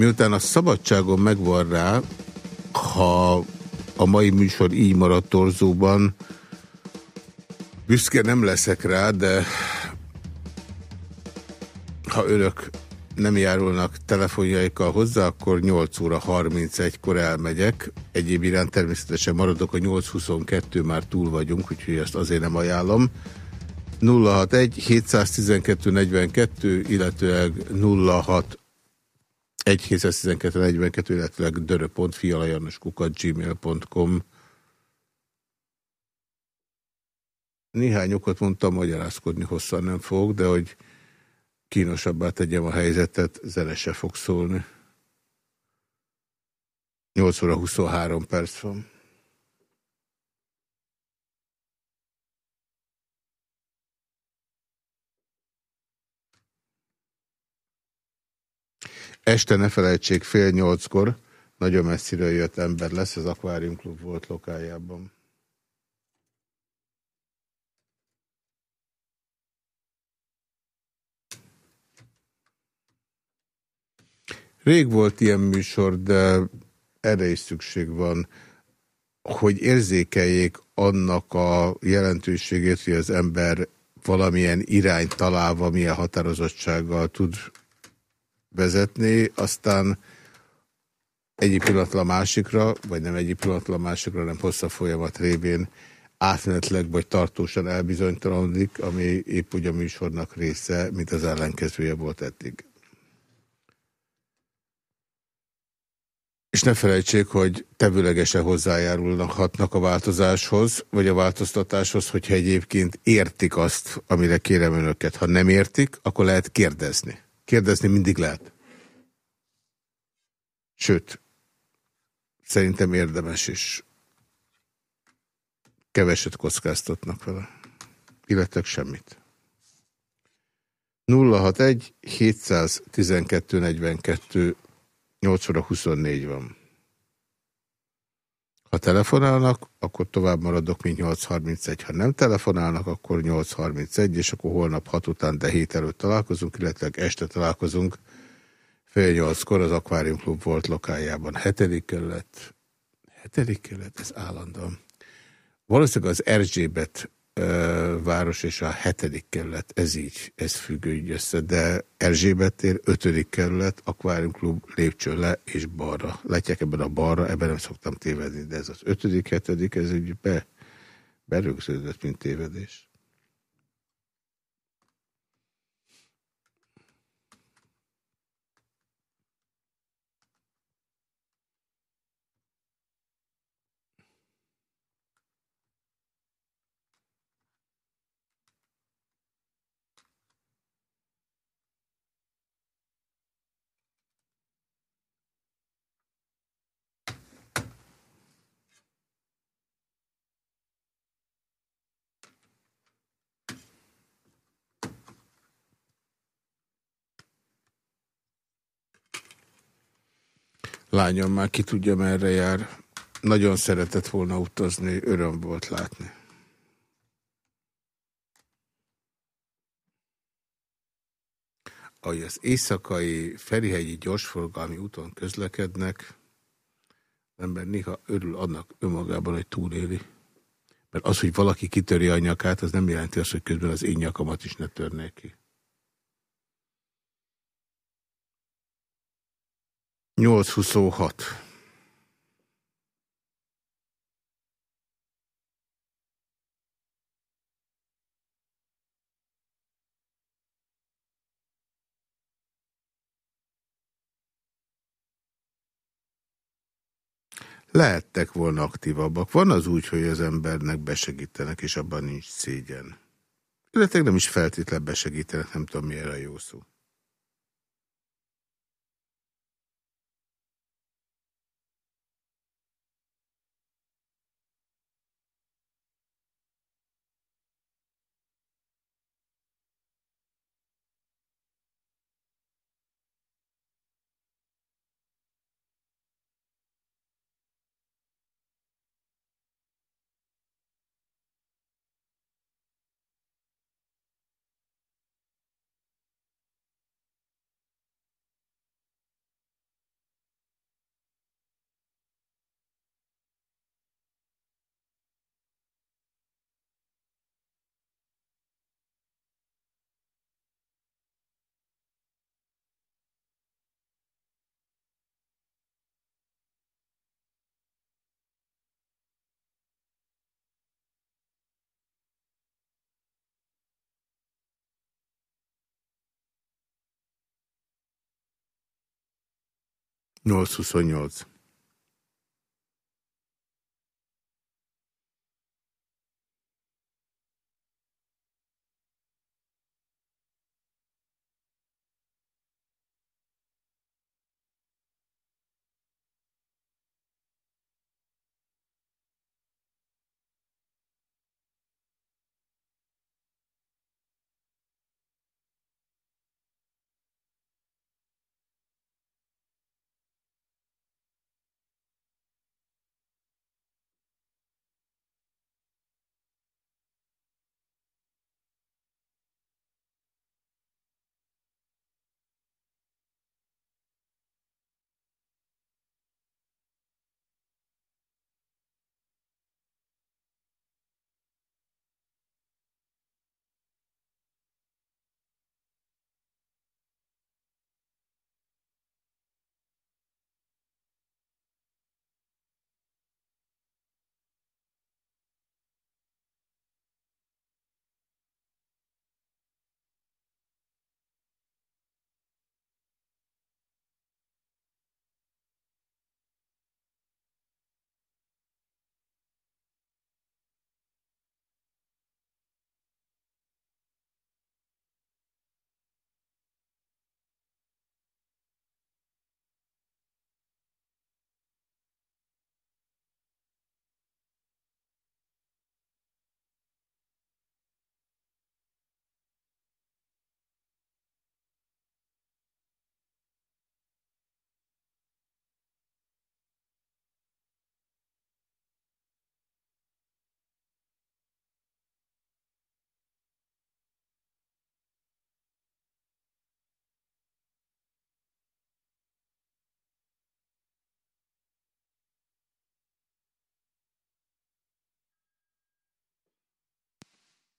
Miután a szabadságon megvan rá, ha a mai műsor így marad torzóban, büszke nem leszek rá, de ha önök nem járulnak telefonjaikkal hozzá, akkor 8 óra 31-kor elmegyek. Egyéb iránt természetesen maradok, a 8.22 már túl vagyunk, úgyhogy ezt azért nem ajánlom. 061 712 42, illetőleg 06 1 712 42, illetőleg dörö.fialajanoskukat gmail.com Néhány okot mondtam, magyarázkodni hosszan nem fogok, de hogy kínosabbá tegyem a helyzetet, zene se fog szólni. 8 óra 23 perc van. Este ne felejtsék fél nyolckor, nagyon messziről jött ember lesz, az Aquarium Club volt lokájában. Rég volt ilyen műsor, de erre is szükség van, hogy érzékeljék annak a jelentőségét, hogy az ember valamilyen irányt találva, milyen határozottsággal tud vezetni, aztán egyik pillanatlan a másikra, vagy nem egyik pillanatlan a másikra, hanem hosszabb folyamat révén átmenetleg vagy tartósan elbizonytalanodik, ami épp úgy a műsornak része, mint az ellenkezője volt eddig. És ne felejtsék, hogy tevőlegesen hozzájárulnak hatnak a változáshoz, vagy a változtatáshoz, hogyha egyébként értik azt, amire kérem önöket. Ha nem értik, akkor lehet kérdezni. Kérdezni mindig lehet. Sőt, szerintem érdemes is. Keveset kockáztatnak vele. Illetve semmit. 061 712 42 8 óra 24 van. Ha telefonálnak, akkor tovább maradok, mint 8.31. Ha nem telefonálnak, akkor 8.31, és akkor holnap 6 után, de hét előtt találkozunk, illetve este találkozunk. Fél nyolckor az Aquarium Club volt lokájában. Hetedik kerület. Hetedik kerület, ez állandóan. Valószínűleg az Erzsébet város és a hetedik kerület, ez így, ez függő így össze, de Erzsébet tér, ötödik kerület, Aquarium Club lépcső le és balra. Látják ebben a balra, ebben nem szoktam tévedni, de ez az ötödik, hetedik, ez így be, berögződött, mint tévedés. Lányom már ki tudja, merre jár. Nagyon szeretett volna utazni, öröm volt látni. Ahogy az éjszakai Ferihegyi gyorsforgalmi úton közlekednek, az ember néha örül annak önmagában, hogy túléli. Mert az, hogy valaki kitöri a nyakát, az nem jelenti azt, hogy közben az én nyakamat is ne törnék ki. 826. Lehettek volna aktívabbak. Van az úgy, hogy az embernek besegítenek, és abban nincs szégyen. Illetve nem is feltétlenül besegítenek, nem tudom, mi erre a jó szó. 828.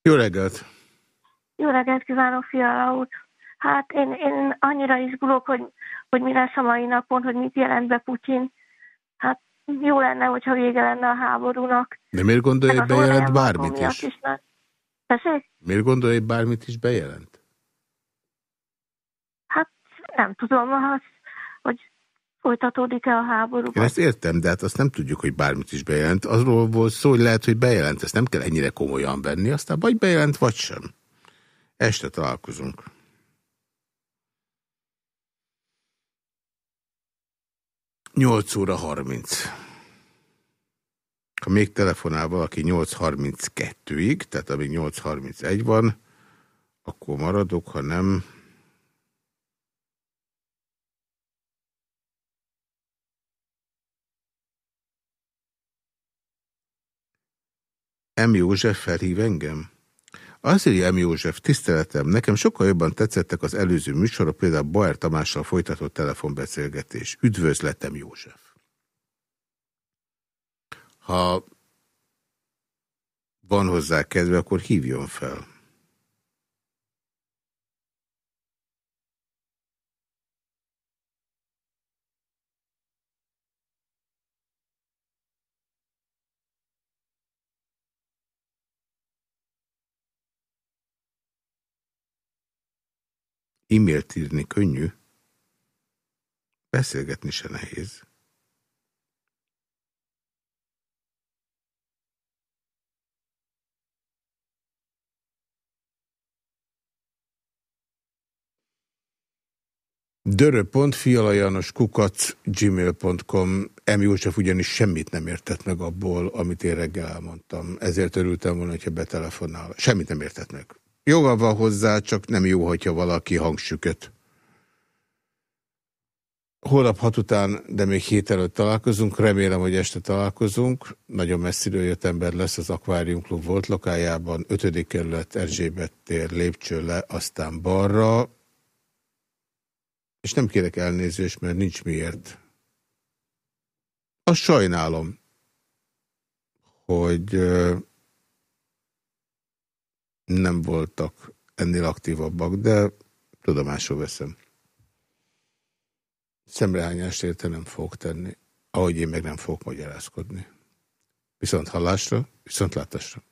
Jó reggelt! Jó reggelt kívánok, Fiala úr! Hát én, én annyira izgulok, hogy, hogy mi lesz a mai napon, hogy mit jelent be Putyin. Hát jó lenne, hogyha vége lenne a háborúnak. De miért gondolja, hogy Meg az bejelent bármit is? mert- Tessék? Miért gondolja, hogy bármit is bejelent? Hát nem tudom, az, hogy folytatódik-e a háború. Én ezt értem, de hát azt nem tudjuk, hogy bármit is bejelent. Azról volt szó, hogy lehet, hogy bejelent. Ezt nem kell ennyire komolyan venni, aztán vagy bejelent, vagy sem. Este találkozunk. Nyolc óra harminc. Ha még telefonál valaki 8.32-ig, tehát amíg 8.31 van, akkor maradok, ha nem... M. József felhív engem? Azt írja M. József, tiszteletem, nekem sokkal jobban tetszettek az előző műsorok, például Baer Tamással folytatott telefonbeszélgetés. Üdvözletem, József! Ha van hozzá kedve, akkor hívjon fel. E-mailt írni könnyű, beszélgetni se nehéz. gmail.com M. József ugyanis semmit nem értett meg abból, amit én reggel elmondtam. Ezért örültem volna, hogyha betelefonál. Semmit nem értett meg. Joga van hozzá, csak nem jó, hogyha valaki hangsüköt. Holnap hat után, de még hét előtt találkozunk. Remélem, hogy este találkozunk. Nagyon messziről jött ember lesz az Aquarium Klub volt lokájában. 5. kerület Erzsébet tér lépcső le, aztán balra. És nem kérek elnézést, mert nincs miért. Azt sajnálom, hogy nem voltak ennél aktívabbak, de tudomásul veszem. Szemrehányást érte nem fogok tenni, ahogy én meg nem fogok magyarázkodni. Viszont hallásra, viszont látásra.